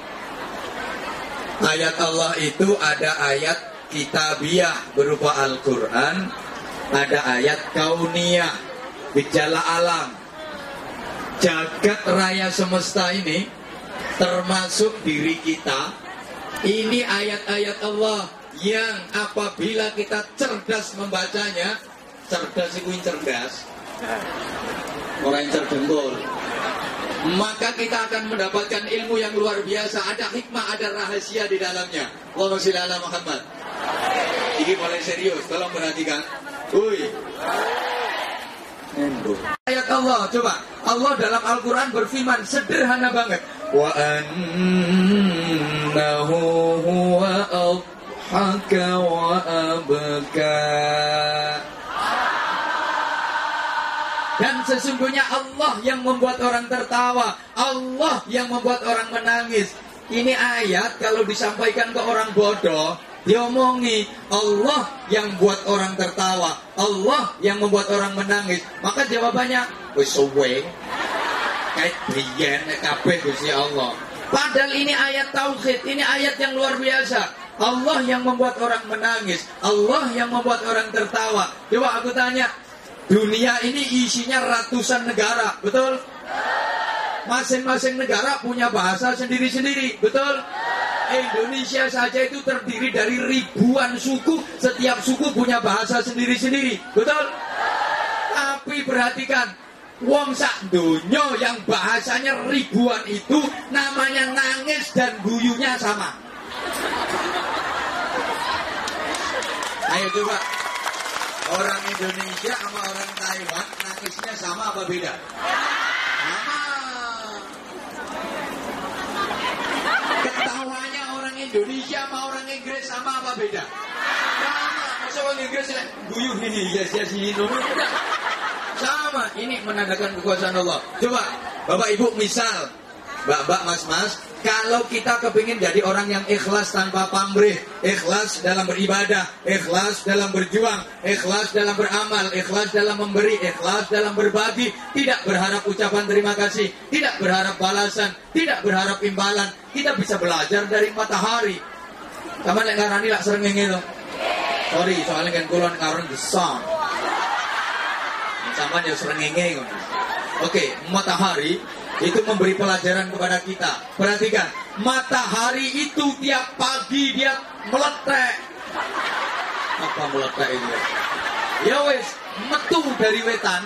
S1: Ayat Allah itu ada ayat kitabiah berupa Al-Quran, ada ayat kauniyah, gejala alam. Jagat raya semesta ini, termasuk diri kita, ini ayat-ayat Allah yang apabila kita cerdas membacanya, cerdas itu yang cerdas, orang yang cerdengkul, maka kita akan mendapatkan ilmu yang luar biasa. Ada hikmah, ada rahasia di dalamnya. Ala Muhammad. Ini paling serius, tolong perhatikan. Uy. Ayat Allah, coba. Allah dalam Al-Quran berfirman sederhana banget. Wa annahu huwa adhaka wa abka. Dan sesungguhnya Allah yang membuat orang tertawa. Allah yang membuat orang menangis. Ini ayat kalau disampaikan ke orang bodoh, diomongi Allah yang buat orang tertawa. Allah yang membuat orang menangis. Maka jawabannya, wis. Kayak biyen kabeh Gusti Allah. Padahal ini ayat tauhid, ini ayat yang luar biasa. Allah yang membuat orang menangis, Allah yang membuat orang tertawa. Coba aku tanya, Dunia ini isinya ratusan negara, betul? Masing-masing negara punya bahasa sendiri-sendiri, betul? Indonesia saja itu terdiri dari ribuan suku, setiap suku punya bahasa sendiri-sendiri, betul? Tapi perhatikan, wong sak dunyo yang bahasanya ribuan itu namanya nangis dan guyunya sama. Ayo coba Orang Indonesia sama orang Taiwan nangisnya sama apa beda? Sama. Ketawanya orang Indonesia sama orang Inggris sama apa beda? Sama. Masa orang Inggris guyu ini yes yes ini Sama. Ini menandakan kekuasaan Allah. Coba Bapak Ibu misal Mbak-mbak, mas-mas, kalau kita kepingin jadi orang yang ikhlas tanpa pamrih, ikhlas dalam beribadah, ikhlas dalam berjuang, ikhlas dalam beramal, ikhlas dalam memberi, ikhlas dalam berbagi, tidak berharap ucapan terima kasih, tidak berharap balasan, tidak berharap imbalan, kita bisa belajar dari matahari. Kamu yang ngarani lah sering itu. Sorry, soalnya kan kulon ngaron the song. Sama yang sering Oke, matahari itu memberi pelajaran kepada kita. Perhatikan, matahari itu tiap pagi dia meletek. Apa meletek ini? Ya wes, metu dari wetan,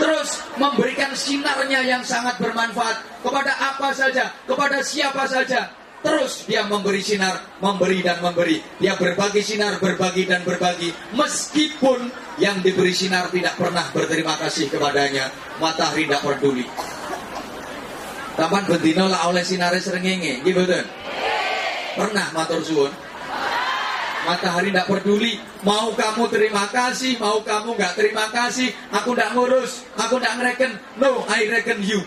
S1: terus memberikan sinarnya yang sangat bermanfaat kepada apa saja, kepada siapa saja. Terus dia memberi sinar, memberi dan memberi. Dia berbagi sinar, berbagi dan berbagi. Meskipun yang diberi sinar tidak pernah berterima kasih kepadanya, matahari tidak peduli. Taman bendino lah oleh sinare srengenge, nggih mboten? Pernah matur suwun. Matahari tidak peduli. Mau kamu terima kasih, mau kamu nggak terima kasih. Aku tidak ngurus, aku tidak ngereken. No, I reckon you.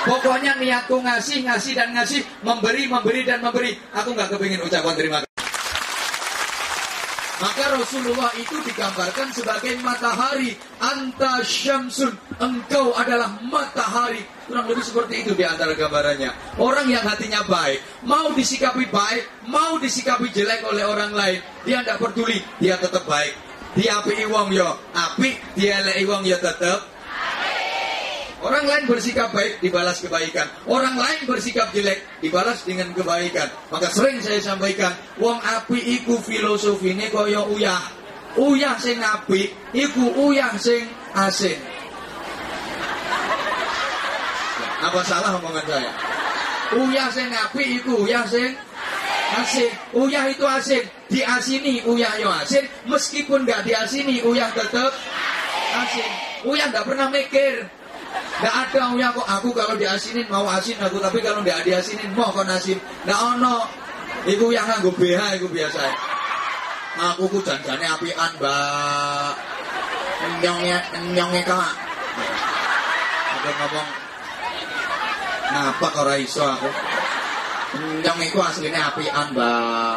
S1: Pokoknya niatku ngasih, ngasih dan ngasih, memberi, memberi dan memberi. Aku nggak kepingin ucapan terima kasih. Maka Rasulullah itu digambarkan sebagai matahari. Anta syamsun. Engkau adalah matahari. Kurang lebih seperti itu di antara gambarannya. Orang yang hatinya baik. Mau disikapi baik. Mau disikapi jelek oleh orang lain. Dia tidak peduli. Dia tetap baik. Dia api wong yo. Api. Dia lei wong yo tetap Orang lain bersikap baik dibalas kebaikan. Orang lain bersikap jelek dibalas dengan kebaikan. Maka sering saya sampaikan, wong api iku filosofi ini kaya uyah. Uyah sing api iku uyah sing asin. Apa salah omongan saya? Uyah sing api iku uyah sing asin. Uyah itu asin. Diasini uyah yo asin. Meskipun nggak diasini uyah tetap asin. Uyah nggak pernah mikir Nggak ada ya kok aku kalau diasinin mau asin aku tapi kalau nggak diasinin mau kon asin. Nggak ono. Iku yang nganggo BH iku biasa. Aku ku janjane apian, Mbak. Nyongnya nyongnya kak. Aku ngomong Ngapa kok ora iso aku? Nyong iku aslinya apian, Mbak.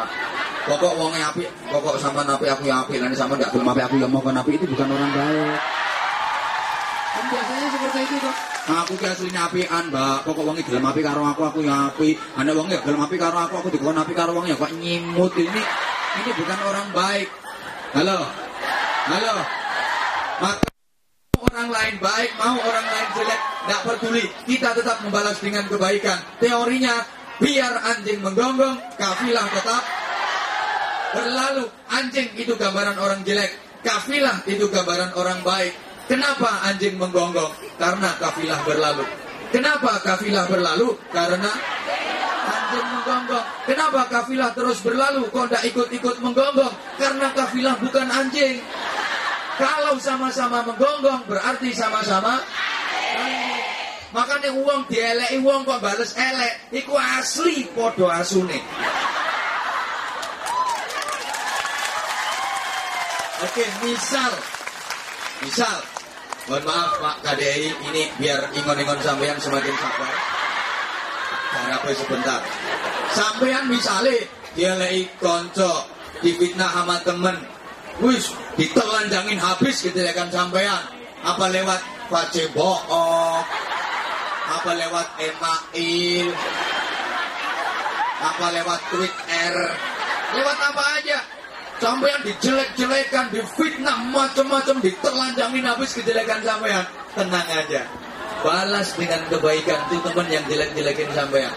S1: Pokok wonge api, pokok sama napi aku ya api, lan sama ndak gelem api aku ya mau kon api itu bukan orang baik. Biasanya seperti itu kok. Nah, aku ki asline apian, Mbak. Pokok wong gelem api karo aku, aku ya api. Ana wong ya gelem api karo aku, aku dikon api karo wong ya kok nyimut ini. Ini bukan orang baik. Halo. Halo. Maka orang lain baik, mau orang lain jelek, tidak peduli. Kita tetap membalas dengan kebaikan. Teorinya, biar anjing menggonggong, kafilah tetap berlalu. Anjing itu gambaran orang jelek, kafilah itu gambaran orang baik. Kenapa anjing menggonggong? Karena kafilah berlalu. Kenapa kafilah berlalu? Karena anjing menggonggong. Kenapa kafilah terus berlalu? Kok tidak ikut-ikut menggonggong? Karena kafilah bukan anjing. Kalau sama-sama menggonggong berarti sama-sama Makanya uang dieleki uang kok bales elek, iku asli podo asune. Oke, misal misal Mohon maaf Pak KDI, ini biar ingon-ingon sampean semakin sabar. Harap sebentar. Sampean misalnya dia lagi konco, difitnah sama temen, wis ditelanjangin habis gitu ya kan sampean. Apa lewat Facebook, apa lewat email, apa lewat Twitter, lewat apa aja Sampean dijelek-jelekan, difitnah macam-macam, diterlanjangin habis kejelekan sampean. Tenang aja. Balas dengan kebaikan tuh teman yang jelek-jelekin sampean.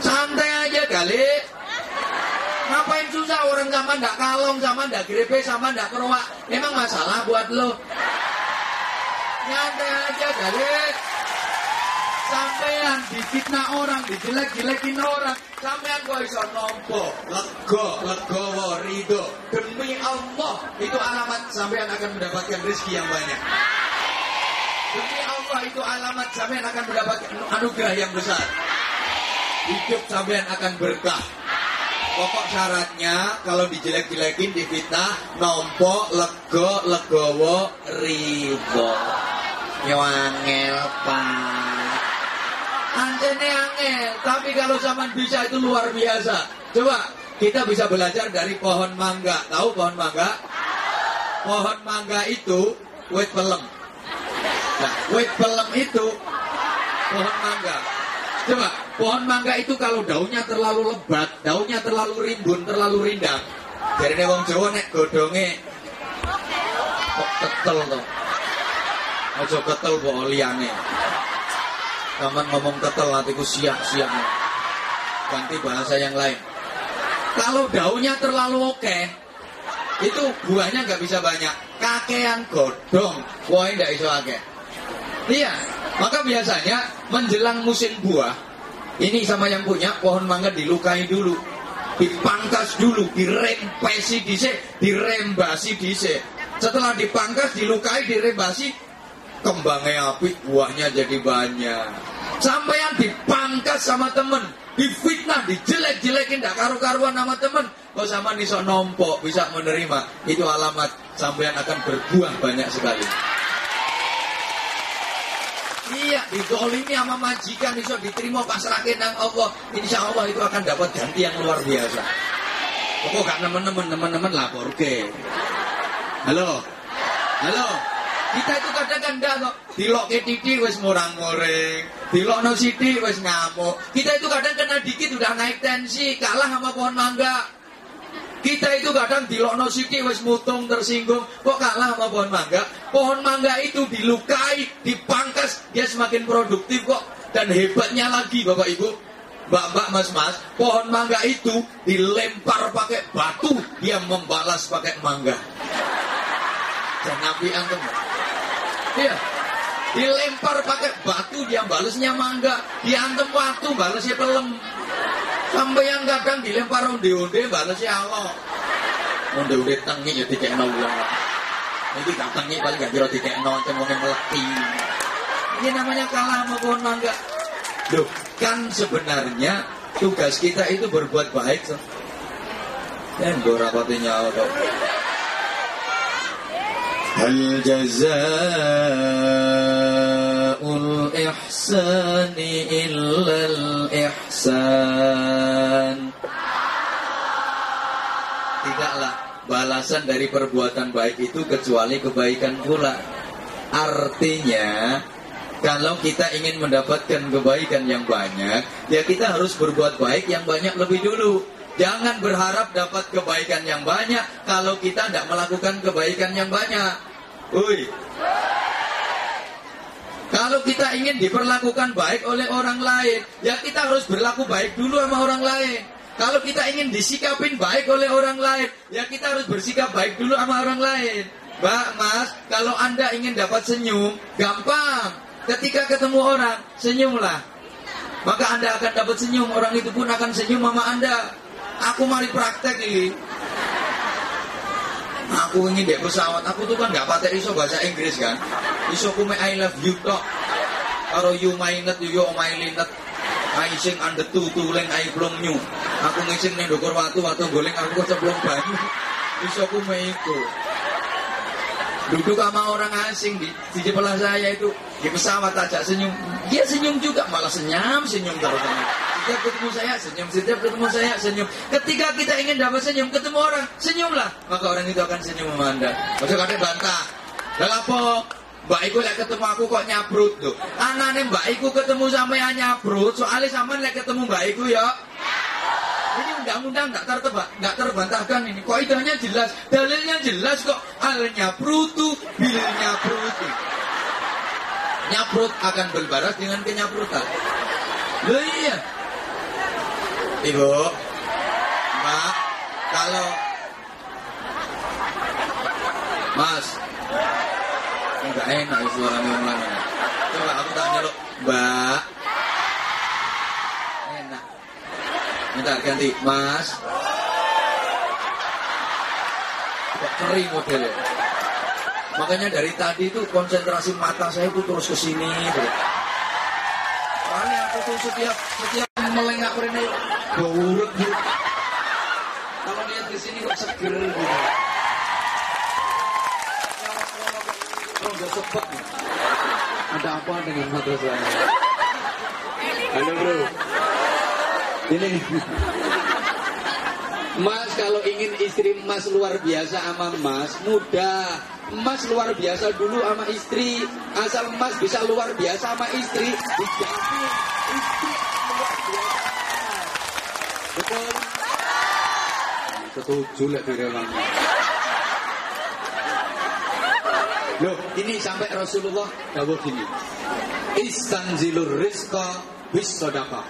S1: Santai aja kali. Ngapain susah orang sama ndak kalong sama ndak grepe sama ndak kerowak. Emang masalah buat lo. Nyantai aja kali. Sampean difitnah orang, dijelek-jelekin orang. Sampean kok iso nompo, lega, legowo, ridho. Demi Allah, itu alamat sampean akan mendapatkan rezeki yang banyak. Demi Allah itu alamat sampean akan mendapatkan anugerah yang besar. Hidup sampean akan berkah. Pokok syaratnya kalau dijelek-jelekin, difitnah, nompo, lego, legowo, ridho. Nyawangel, pak. Anjene angel, tapi kalau zaman bisa itu luar biasa. Coba kita bisa belajar dari pohon mangga. Tahu pohon mangga? Pohon mangga itu wet pelem. Nah, wet pelem itu pohon mangga. Coba, pohon mangga itu kalau daunnya terlalu lebat, daunnya terlalu rimbun, terlalu rindang. Jadi wong Jawa nek godonge kok ketel to. Aja ketel kok liane. Kaman ngomong ketel hatiku siap-siap. Ganti bahasa yang lain. Kalau daunnya terlalu oke, itu buahnya nggak bisa banyak. Kakean godong, buahnya nggak bisa oke. Iya, maka biasanya menjelang musim buah, ini sama yang punya pohon mangga dilukai dulu, dipangkas dulu, dirempesi dice, dirembasi dice. Setelah dipangkas, dilukai, dirembasi, kembangnya api, buahnya jadi banyak. Sampai yang dipangkas sama temen, difitnah, dijelek-jelekin, tidak karu-karuan sama temen, kok sama iso nompo bisa menerima, itu alamat sampean akan berbuah banyak sekali. Iya, didolimi sama majikan iso diterima pasrahke nang Allah. Insya Allah itu akan dapat ganti yang luar biasa. Pokok gak nemen-nemen, teman-teman lapor ke. Halo? Halo? Kita itu kadang kan enggak kok. Dilok ke titik wis murang-muring. Dilok no siti wis ngamuk. Kita itu kadang kena dikit udah naik tensi. Kalah sama pohon mangga. Kita itu kadang dilokno siki wis mutung tersinggung, kok kalah sama pohon mangga? Pohon mangga itu dilukai, dipangkas, dia semakin produktif kok. Dan hebatnya lagi Bapak Ibu, Mbak-mbak, mas-mas, pohon mangga itu dilempar pakai batu, dia membalas pakai mangga. Dan nabi antum. Iya. Dilempar pakai batu, dia balasnya mangga. Diantem waktu, balasnya pelem. Sampai yang kadang dilempar onde-onde balasnya Allah. Onde-onde tengi ya dikekno uang. Ini gak tengi paling gak kira dikekno cemongnya meleki. Ini namanya kalah sama pohon mangga. Loh, kan sebenarnya tugas kita itu berbuat baik. Dan gue rapatinya kok. Hal jazaul ihsani illal ihsan Tidaklah balasan dari perbuatan baik itu kecuali kebaikan pula Artinya kalau kita ingin mendapatkan kebaikan yang banyak, ya kita harus berbuat baik yang banyak lebih dulu. Jangan berharap dapat kebaikan yang banyak kalau kita tidak melakukan kebaikan yang banyak. Ui. Kalau kita ingin diperlakukan baik oleh orang lain, ya kita harus berlaku baik dulu sama orang lain. Kalau kita ingin disikapin baik oleh orang lain, ya kita harus bersikap baik dulu sama orang lain. Mbak, Mas, kalau Anda ingin dapat senyum, gampang. Ketika ketemu orang, senyumlah. Maka Anda akan dapat senyum, orang itu pun akan senyum sama Anda. Aku mari praktek ini. Aku ingin dek pesawat, aku tuh kan nggak pakai iso bahasa Inggris kan. Iso ku I love you tok. Kalau you mainet, you my linet. I sing under tu tulen I belum nyu. Aku ngising nih dokter waktu waktu goleng aku keceblong banyu. Iso ku iku duduk sama orang asing di, di sebelah saya itu di pesawat ajak senyum dia senyum juga malah senyum senyum terus setiap ketemu saya senyum setiap ketemu saya senyum ketika kita ingin dapat senyum ketemu orang senyumlah maka orang itu akan senyum sama anda maksud kadang bantah apa Mbak Iku lek ketemu aku kok nyabrut tuh. Anane Mbak Iku ketemu sama yang nyabrut, soalnya sama lek ketemu Mbak Iku ya ini undang-undang nggak tertebak, nggak terbantahkan ini. Kok idenya jelas, dalilnya jelas kok. Alnya prutu, bilnya prutu. Nyaprut akan berbaras dengan kenyaprutan. Loh iya. Ibu, Mbak, kalau Mas, enggak enak suara ngomong Coba aku tanya lo, Mbak, Minta ganti, Mas. Kok kering modelnya. Makanya dari tadi itu konsentrasi mata saya itu terus ke sini. Soalnya aku tuh setiap setiap melengak ini bauret gitu. Kalau lihat di sini kok seger gitu. Kalau sepet. Ada apa dengan mata saya? Halo bro. Ini Mas kalau ingin istri Mas luar biasa sama Mas mudah. Mas luar biasa dulu sama istri. Asal Mas bisa luar biasa sama istri, dijamin istri. Betul? Setuju lah direwang. Loh, ini sampai Rasulullah dawuh gini. Istanzilur rizqa bis sodaqah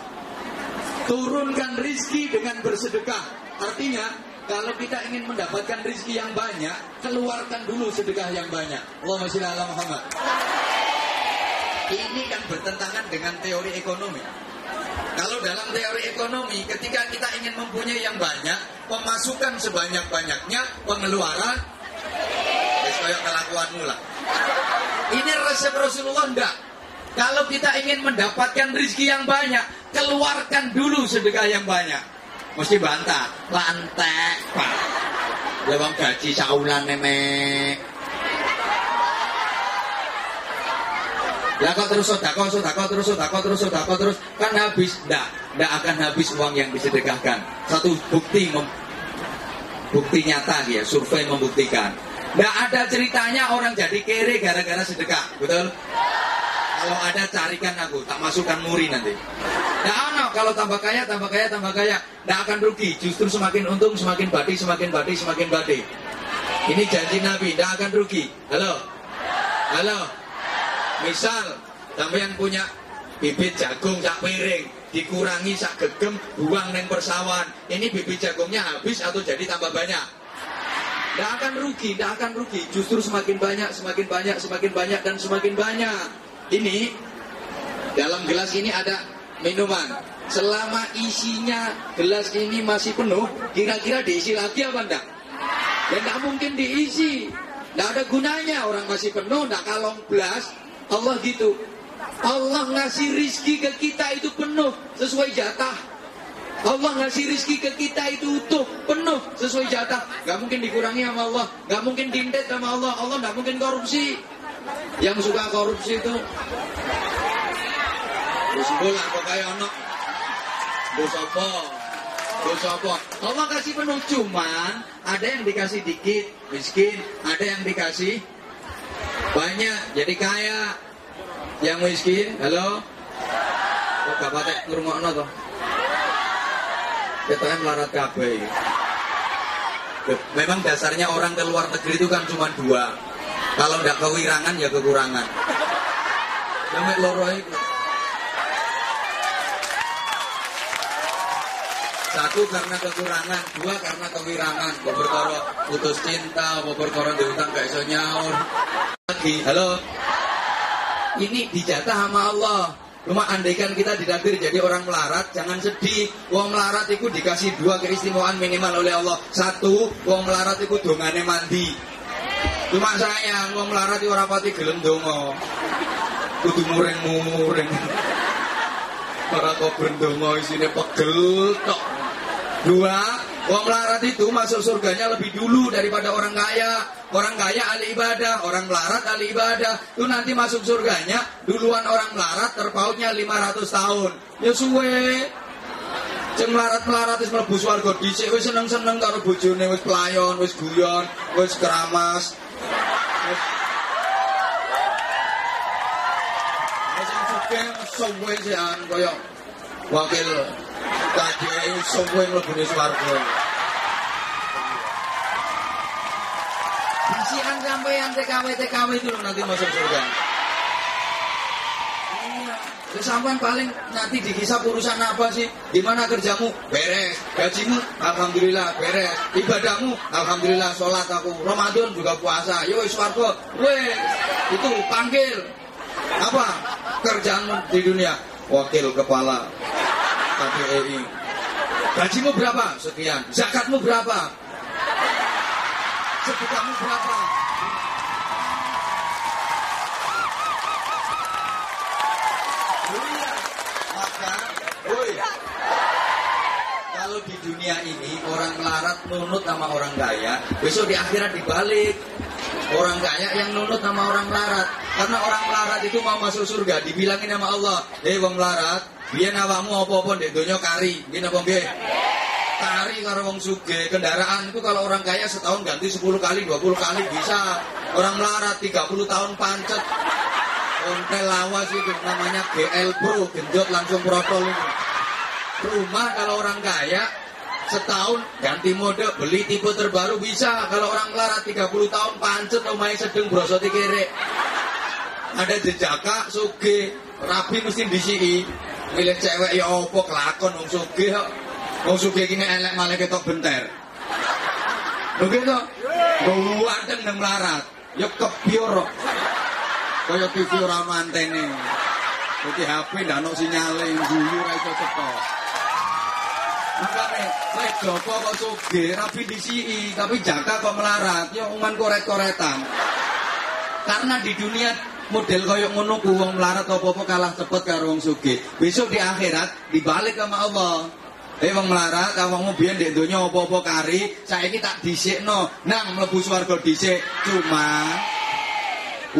S1: Turunkan rizki dengan bersedekah. Artinya, kalau kita ingin mendapatkan rizki yang banyak, keluarkan dulu sedekah yang banyak. Allahumma sholli ala Muhammad. Ini kan bertentangan dengan teori ekonomi. Kalau dalam teori ekonomi, ketika kita ingin mempunyai yang banyak, pemasukan sebanyak-banyaknya, pengeluaran, kayak kelakuanmu lah. Ini resep Rasulullah enggak. Kalau kita ingin mendapatkan rizki yang banyak, keluarkan dulu sedekah yang banyak. mesti bantah. Lantek, Pak. Ya wong gaji saulan memek. Lah kok terus sodako, sodako, terus sodako, terus sodako, terus kan habis. Nggak, nggak akan habis uang yang disedekahkan. Satu bukti mem, bukti nyata ya, survei membuktikan. Nggak ada ceritanya orang jadi kere gara-gara sedekah, betul? Kalau ada carikan aku, tak masukkan muri nanti. Nggak ada, kalau tambah kaya, tambah kaya, tambah kaya. Nggak akan rugi, justru semakin untung, semakin badi, semakin badi, semakin badi. Ini janji Nabi, nggak akan rugi. Halo? Halo? Misal, sampean punya bibit jagung sak piring, dikurangi sak gegem, buang neng persawan. Ini bibit jagungnya habis atau jadi tambah banyak? Tidak akan rugi, tidak akan rugi. Justru semakin banyak, semakin banyak, semakin banyak, dan semakin banyak. Ini, dalam gelas ini ada minuman. Selama isinya gelas ini masih penuh, kira-kira diisi lagi apa enggak? Ya enggak mungkin diisi. Enggak ada gunanya, orang masih penuh, enggak kalong belas. Allah gitu. Allah ngasih rizki ke kita itu penuh, sesuai jatah. Allah ngasih rizki ke kita itu utuh, penuh, sesuai jatah. Gak mungkin dikurangi sama Allah. Gak mungkin dindet sama Allah. Allah gak mungkin korupsi. Yang suka korupsi itu Terus bola pokoknya ono Dosa apa? Dosa apa? Allah kasih penuh cuman ada yang dikasih dikit, miskin, ada yang dikasih banyak, jadi kaya. Yang miskin, halo? Kok gak patek ngrungokno toh? Kita melarat kabeh. Memang dasarnya orang ke luar negeri itu kan cuma dua. Kalau tidak kewirangan ya kekurangan. Sampai loro itu. Satu karena kekurangan, dua karena kewirangan. Beberkoro putus cinta, beberkoro diutang gak iso nyaur. Lagi, halo. Ini dijatah sama Allah. Cuma andaikan kita didaktir jadi orang melarat, jangan sedih. Wong melarat itu dikasih dua keistimewaan minimal oleh Allah. Satu, wong melarat itu dongane mandi. Cuma sayang, wong melarat itu rapati gelem dongo. Kudu mureng-mureng. Para kok berdongo isine pegel tok. Dua, Wong melarat itu masuk surganya lebih dulu daripada orang kaya. Orang kaya ahli ibadah, orang melarat ahli ibadah. Itu nanti masuk surganya duluan orang melarat terpautnya 500 tahun. Ya suwe. Ceng melarat-melarat wis mlebu swarga dhisik wis seneng-seneng karo bojone wis pelayon, wis guyon, wis keramas. Wis Wis suwe sian koyo wakil KJI suwe mlebu swarga. Bisian sampean TKW TKW itu nanti masuk surga. Iya. Sampean paling nanti dihisap urusan apa sih? Gimana kerjamu? Beres. Gajimu? Alhamdulillah beres. Ibadahmu? Alhamdulillah sholat aku. Ramadan juga puasa. Yo swarga. Wes. Itu panggil. Apa? Kerjaanmu di dunia. Wakil kepala KPI. Gajimu berapa? Sekian. Zakatmu berapa? Sedekahmu berapa? Iya. Maka, woi, kalau di dunia ini orang melarat nunut sama orang kaya, besok di akhirat dibalik. Orang kaya yang nunut sama orang melarat. Karena orang melarat itu mau masuk surga, dibilangin sama Allah, "Hei wong melarat, biar nawamu apa-apa ndek donya kari." Gini apa nggih? Kari karo wong sugih, kendaraan itu kalau orang kaya setahun ganti 10 kali, 20 kali bisa. Orang melarat 30 tahun pancet. Ontel lawas itu namanya GL Pro, genjot langsung protol. Rumah kalau orang kaya setahun ganti mode beli tipe terbaru bisa kalau orang melarat 30 tahun pancet omahe sedeng brosoti kere ada jejaka suge rapi mesti disii milih cewek ya opo kelakon wong suge kok. Wong suge gini elek malah ketok benter. Begitu gue anteng nang melarat ya kepior kaya TV ora ono antene Jadi HP ndak ono sinyale guyu ra iso cetok Makanya, lek Joko kok suge, rapi di sini, tapi jaka kok melarat, ya uman koret-koretan. Karena di dunia model koyok ngono ku wong melarat apa-apa kalah cepet karo wong suge. Besok di akhirat dibalik sama Allah. Eh wong melarat, awakmu biyen ndek donya apa-apa kari, saiki tak dhisikno. Nang mlebu swarga dhisik. Cuma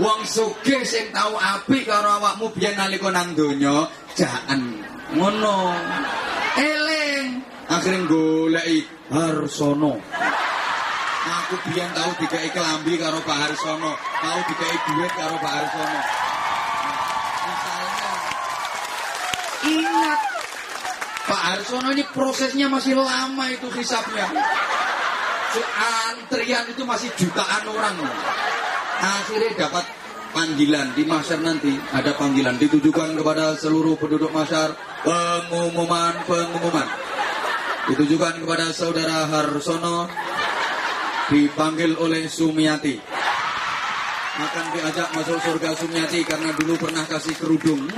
S1: wong sugih sing tau apik karo awakmu biyen nalika nang donya, jaan ngono. Eling, akhirnya goleki Harsono. Aku biyen tau dikai kelambi karo Pak Harsono, tau dikai duit karo Pak Harsono. Ingat Pak Harsono ini prosesnya masih lama itu hisapnya. So, antrian itu masih jutaan orang. Akhirnya dapat panggilan di Masar nanti ada panggilan ditujukan kepada seluruh penduduk Masar pengumuman pengumuman ditujukan kepada saudara Harsono dipanggil oleh Sumiati. Akan diajak masuk surga Sumiati karena dulu pernah kasih kerudung.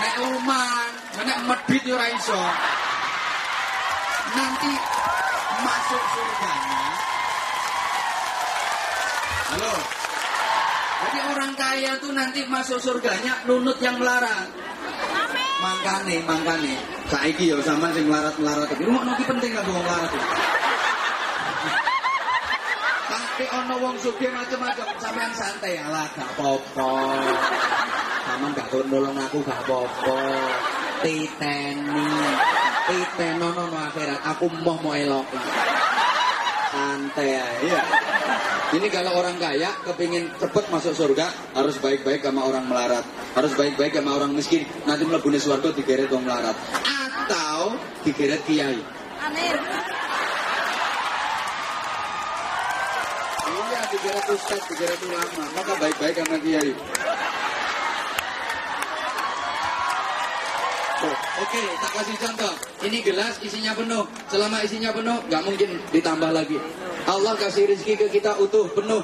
S1: Nek uman nek medit ora iso. Nanti masuk surganya. Halo. Jadi orang kaya tuh nanti masuk surganya nunut yang melarang mangkane mangkane. Saiki ya sama sing melarat-melarat. Iki rumah iki penting kan wong melarat tapi ono wong sugih macam-macam sampean santai alah gak apa-apa sampean gak turun nolong aku gak apa-apa titeni titenono no akhirat aku mau mau elok santai ya. Ini kalau orang kaya kepingin cepet masuk surga harus baik-baik sama orang melarat, harus baik-baik sama orang miskin. Nanti melebuni suarga digeret orang melarat, atau digeret kiai.
S3: Amin.
S1: Iya digeret ustaz, digeret ulama, maka baik-baik sama kiai. Oke, tak kasih contoh. Ini gelas isinya penuh. Selama isinya penuh, nggak mungkin ditambah lagi. Allah kasih rezeki ke kita utuh, penuh.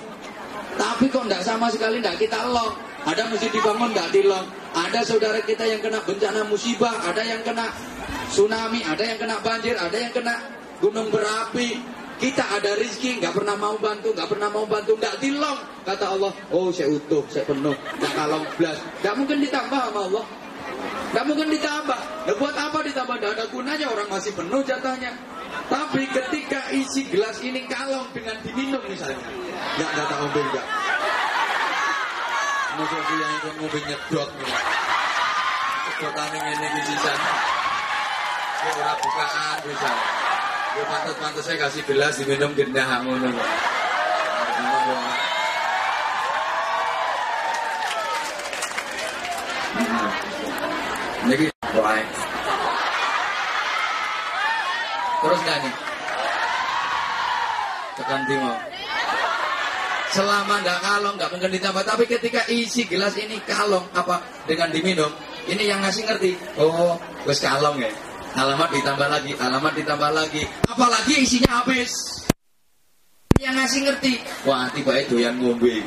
S1: Tapi kok nggak sama sekali nggak kita long. Ada masjid dibangun nggak dilong. Ada saudara kita yang kena bencana musibah, ada yang kena tsunami, ada yang kena banjir, ada yang kena gunung berapi. Kita ada rezeki, nggak pernah mau bantu, nggak pernah mau bantu, nggak dilong. Kata Allah, oh saya utuh, saya penuh, nggak kalong belas. Nggak mungkin ditambah sama Allah. Nggak mungkin ditambah. Nah, buat apa ditambah? Nggak ada gunanya orang masih penuh jatahnya. Tapi ketika isi gelas ini kalong dengan diminum misalnya. Nggak, tak ngombe nggak. Masuk sih yang itu ngombe nyedot. Sedotan ini ini kisisan. Ya bukaan bisa. Ya pantas-pantas saya kasih gelas diminum gendah ngono. Jadi, why? Terus nih? Tekan timo. Selama nggak kalong, nggak mungkin ditambah. Tapi ketika isi gelas ini kalong, apa dengan diminum, ini yang ngasih ngerti. Oh, wes kalong ya. Alamat ditambah lagi, alamat ditambah lagi. Apalagi isinya habis. Yang ngasih ngerti. Wah, tiba itu yang ngombe.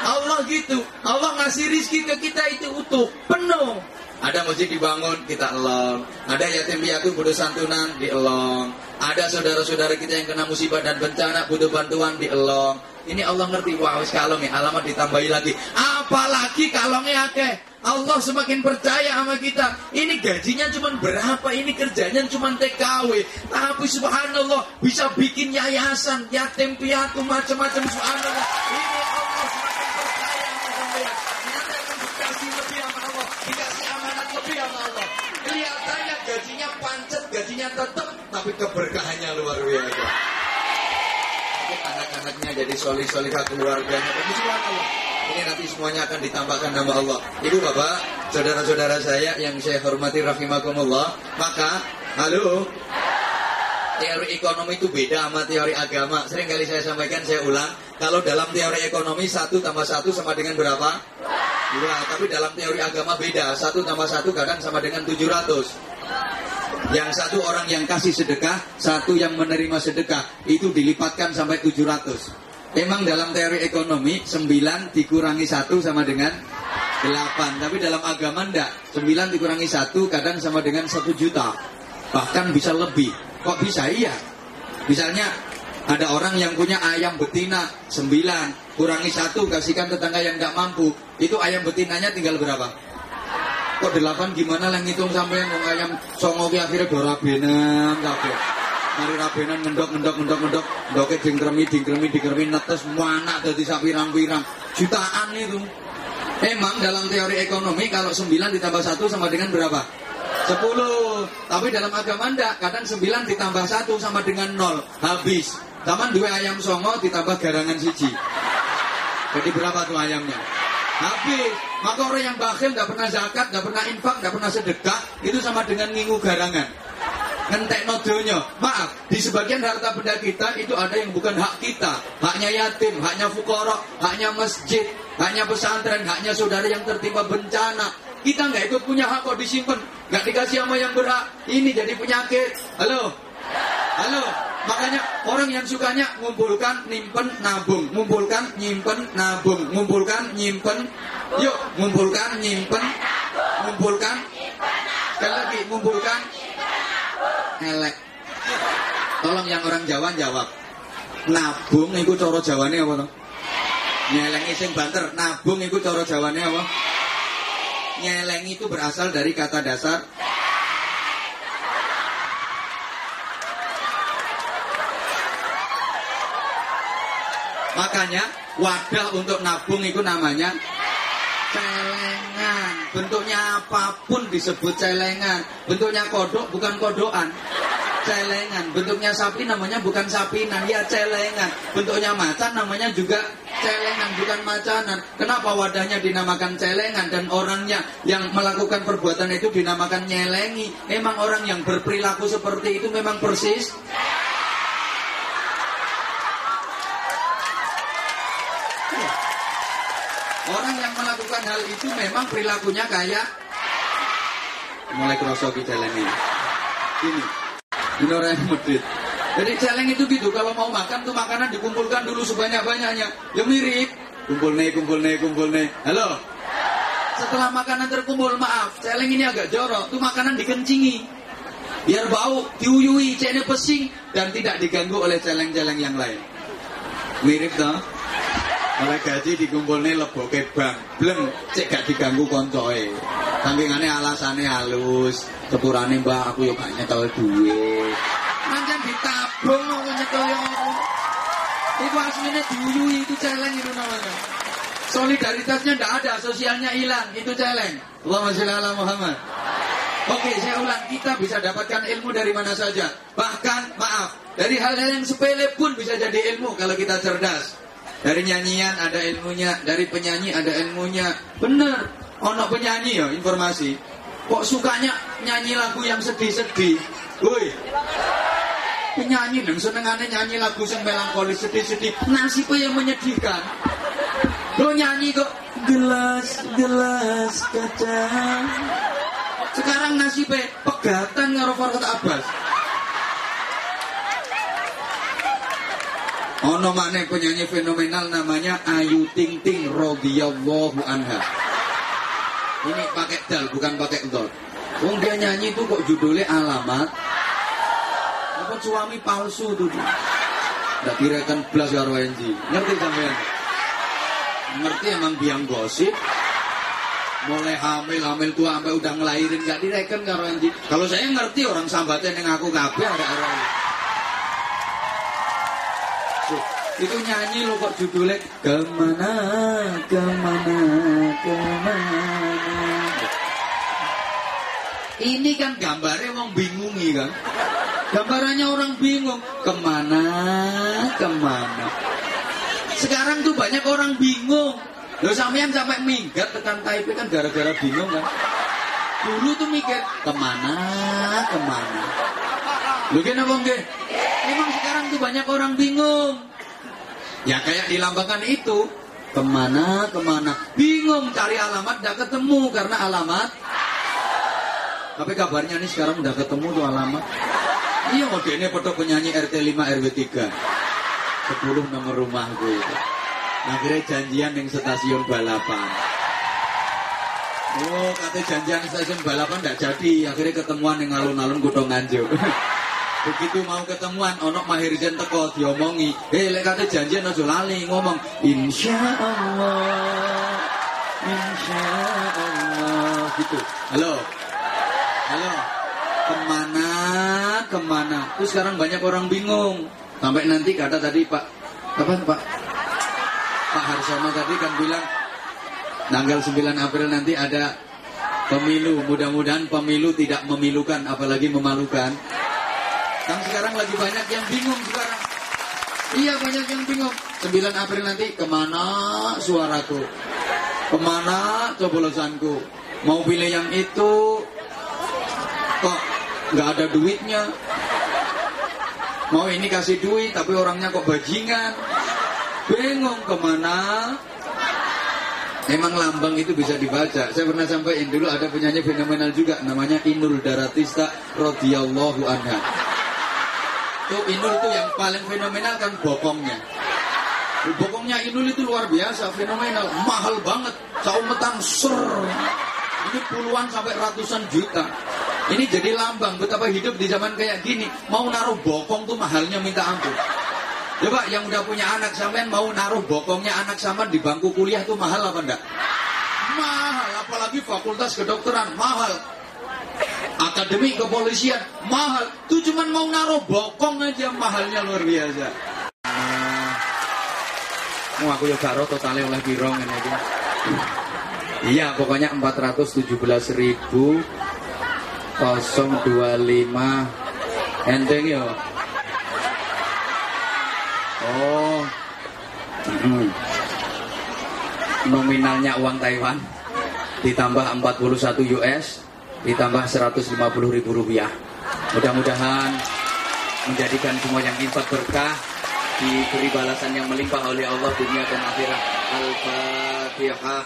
S1: Allah gitu. Allah ngasih rizki ke kita itu utuh, penuh. Ada masjid dibangun, kita elong. Ada yatim piatu butuh santunan, dielong. Ada saudara-saudara kita yang kena musibah dan bencana butuh bantuan, dielong. Ini Allah ngerti, wah wis kalong ya, alamat ditambahi lagi. Apalagi kalongnya akeh. Allah semakin percaya sama kita. Ini gajinya cuma berapa, ini kerjanya cuma TKW. Tapi subhanallah bisa bikin yayasan, yatim piatu macam-macam subhanallah. Ini Allah semakin percaya sama sampean. Nanti akan dikasih lebih sama Allah, dikasih amanat lebih sama Allah. Kelihatannya gajinya pancet, gajinya tetap, tapi keberkahannya luar biasa. Anak-anaknya jadi solih-solihah keluarganya. Tapi subhanallah. Ini nanti semuanya akan ditambahkan nama Allah. Ibu bapak, saudara-saudara saya yang saya hormati rahimakumullah. Maka, halo, teori ekonomi itu beda sama teori agama. Sering kali saya sampaikan, saya ulang. Kalau dalam teori ekonomi, satu tambah satu sama dengan berapa? Dua. Tapi dalam teori agama beda. Satu tambah satu kadang sama dengan 700. Yang satu orang yang kasih sedekah, satu yang menerima sedekah. Itu dilipatkan sampai 700. Emang dalam teori ekonomi 9 dikurangi 1 sama dengan 8 Tapi dalam agama enggak 9 dikurangi 1 kadang sama dengan 1 juta. Bahkan bisa lebih. Kok bisa? Iya. Misalnya ada orang yang punya ayam betina 9 Kurangi 1 kasihkan tetangga yang enggak mampu. Itu ayam betinanya tinggal berapa? Kok delapan? Gimana lah ngitung wong ayam songo ki akhirnya do rabenan kabeh. Mari rabenan ngendok ngendok ngendok ngendok ndoke dingkremi dingkremi dingkremi netes anak dadi sak pirang-pirang jutaan itu. Emang dalam teori ekonomi kalau 9 ditambah 1 sama dengan berapa? 10. Tapi dalam agama ndak, kadang 9 ditambah 1 sama dengan 0. Habis. Taman dua ayam songo ditambah garangan siji. Jadi berapa tuh ayamnya? Habis. Maka orang yang bakhil nggak pernah zakat, nggak pernah infak, nggak pernah sedekah, itu sama dengan ngingu garangan. Ngentek nodonya. Maaf, di sebagian harta benda kita itu ada yang bukan hak kita. Haknya yatim, haknya fukorok, haknya masjid, haknya pesantren, haknya saudara yang tertimpa bencana. Kita nggak ikut punya hak kok disimpan, nggak dikasih sama yang berhak. Ini jadi penyakit. Halo, halo. Makanya orang yang sukanya ngumpulkan, nyimpen, nabung, ngumpulkan, nyimpen, nabung, ngumpulkan, nyimpen. Yuk, ngumpulkan, nyimpen, ngumpulkan. Sekali lagi, ngumpulkan, elek. Tolong yang orang Jawa jawab. Nabung itu coro Jawane apa to? Nyelengi sing banter, nabung itu coro Jawane apa? Nyeleng itu berasal dari kata dasar Makanya wadah untuk nabung itu namanya celengan. Bentuknya apa pun disebut celengan. Bentuknya kodok bukan kodokan. Celengan. Bentuknya sapi namanya bukan sapinan, ya celengan. Bentuknya macan namanya juga celengan, bukan macanan. Kenapa wadahnya dinamakan celengan dan orangnya yang melakukan perbuatan itu dinamakan nyelengi? Emang orang yang berperilaku seperti itu memang persis yang melakukan hal itu memang perilakunya kayak mulai kerosok di jalan ini. Ini, ini orang yang medit. Jadi celeng itu gitu, kalau mau makan tuh makanan dikumpulkan dulu sebanyak-banyaknya. Ya mirip, kumpul nih, kumpul nih, kumpul nih. Halo? Setelah makanan terkumpul, maaf, celeng ini agak jorok, tuh makanan dikencingi. Biar bau, diuyui, ceknya pesing, dan tidak diganggu oleh celeng-celeng yang lain. Mirip toh? Oleh gaji dikumpulne leboke bang, bleng cek gak diganggu koncoe. Sampingane alasane halus, sepurane mbak aku yo gak nyetel duit. Pancen ditabung kok nyetel yo. Itu aslinya diuyui itu celeng itu namanya. Solidaritasnya tidak ada, sosialnya hilang, itu celeng. Allahumma sholli ala Muhammad. Oke, saya ulang, kita bisa dapatkan ilmu dari mana saja. Bahkan, maaf, dari hal-hal yang sepele pun bisa jadi ilmu kalau kita cerdas. Dari nyanyian ada ilmunya, dari penyanyi ada ilmunya. Bener, ono penyanyi ya informasi. Kok sukanya nyanyi lagu yang sedih-sedih? Woi. Penyanyi dong senengannya nyanyi lagu yang melankolis sedih-sedih. Nasibnya yang menyedihkan. Lo nyanyi kok gelas gelas kaca. Sekarang nasibnya pegatan karo Farhat Abbas. Ono mana penyanyi fenomenal namanya Ayu Ting Ting radhiyallahu anha. Ini pakai dal bukan pakai dot. Wong dia nyanyi itu kok judulnya alamat. Apa suami palsu tuh? Nggak kirakan belas karo Enji. Ngerti sampean? Ngerti emang biang gosip. Mulai hamil, hamil tua sampai udah ngelahirin nggak direken karo Enji. Kalau saya ngerti orang sambatnya yang aku kabeh ada orang. Itu nyanyi lo kok judulnya ke mana ke mana ke mana? Ini kan gambarnya orang bingungi kan. Gambarannya orang bingung ke mana ke mana? Sekarang tuh banyak orang bingung. Lo sampean sampai minggat tekan Taipei kan gara-gara bingung kan. Dulu tuh mikir ke mana ke mana? Lu kenapa enggak emang sekarang tuh banyak orang bingung Ya kayak dilambangkan itu. Ke mana, ke mana. Bingung cari alamat, tidak ketemu. Karena alamat. Tapi kabarnya nih sekarang udah ketemu tuh alamat. Iya modelnya foto penyanyi RT 5 RW 3. 10 nomor rumahku. Akhirnya janjian yang stasiun balapan. Oh, katanya janjian stasiun balapan tidak jadi. Akhirnya ketemuan yang alun-alun Gunung Nganjuk. Begitu mau ketemuan, ono mahir jen teko diomongi. Eh, lek kate janjian aja lali ngomong insya Allah, insya Allah gitu. Halo. Halo. Ke mana? Ke mana? Terus sekarang banyak orang bingung. Sampai nanti kata tadi Pak, apa Pak? Pak Harsono tadi kan bilang tanggal 9 April nanti ada pemilu. Mudah-mudahan pemilu tidak memilukan, apalagi memalukan. Kan sekarang lagi banyak yang bingung sekarang. Iya banyak yang bingung. 9 April nanti ke mana suaraku? Ke mana coblosanku? Mau pilih yang itu? Kok nggak ada duitnya? Mau ini kasih duit tapi orangnya kok bajingan? Bingung ke mana? Emang lambang itu bisa dibaca. Saya pernah sampaikan dulu ada penyanyi fenomenal juga namanya Inul Daratista radhiyallahu anha. Tuh Inul tuh yang paling fenomenal kan bokongnya. Bokongnya Inul itu luar biasa, fenomenal, mahal banget. Saumetan ser. Ini puluhan sampai ratusan juta. Ini jadi lambang betapa hidup di zaman kayak gini. Mau naruh bokong tuh mahalnya minta ampun. Coba yang udah punya anak sampean mau naruh bokongnya anak sampean di bangku kuliah tuh mahal apa enggak? Mahal, apalagi fakultas kedokteran mahal. Akademi kepolisian mahal. Tuh cuman mau naruh bokong aja mahalnya luar biasa. Mau aku ya gak totalnya oleh birong ini aja. Iya, pokoknya 417 ribu 025 enteng ya. Oh. Hmm. Nominalnya uang Taiwan ditambah 41 US ditambah 150 ribu rupiah. Mudah-mudahan menjadikan semua yang infak berkah diberi balasan yang melimpah oleh Allah dunia dan akhirat. Al-Fatihah.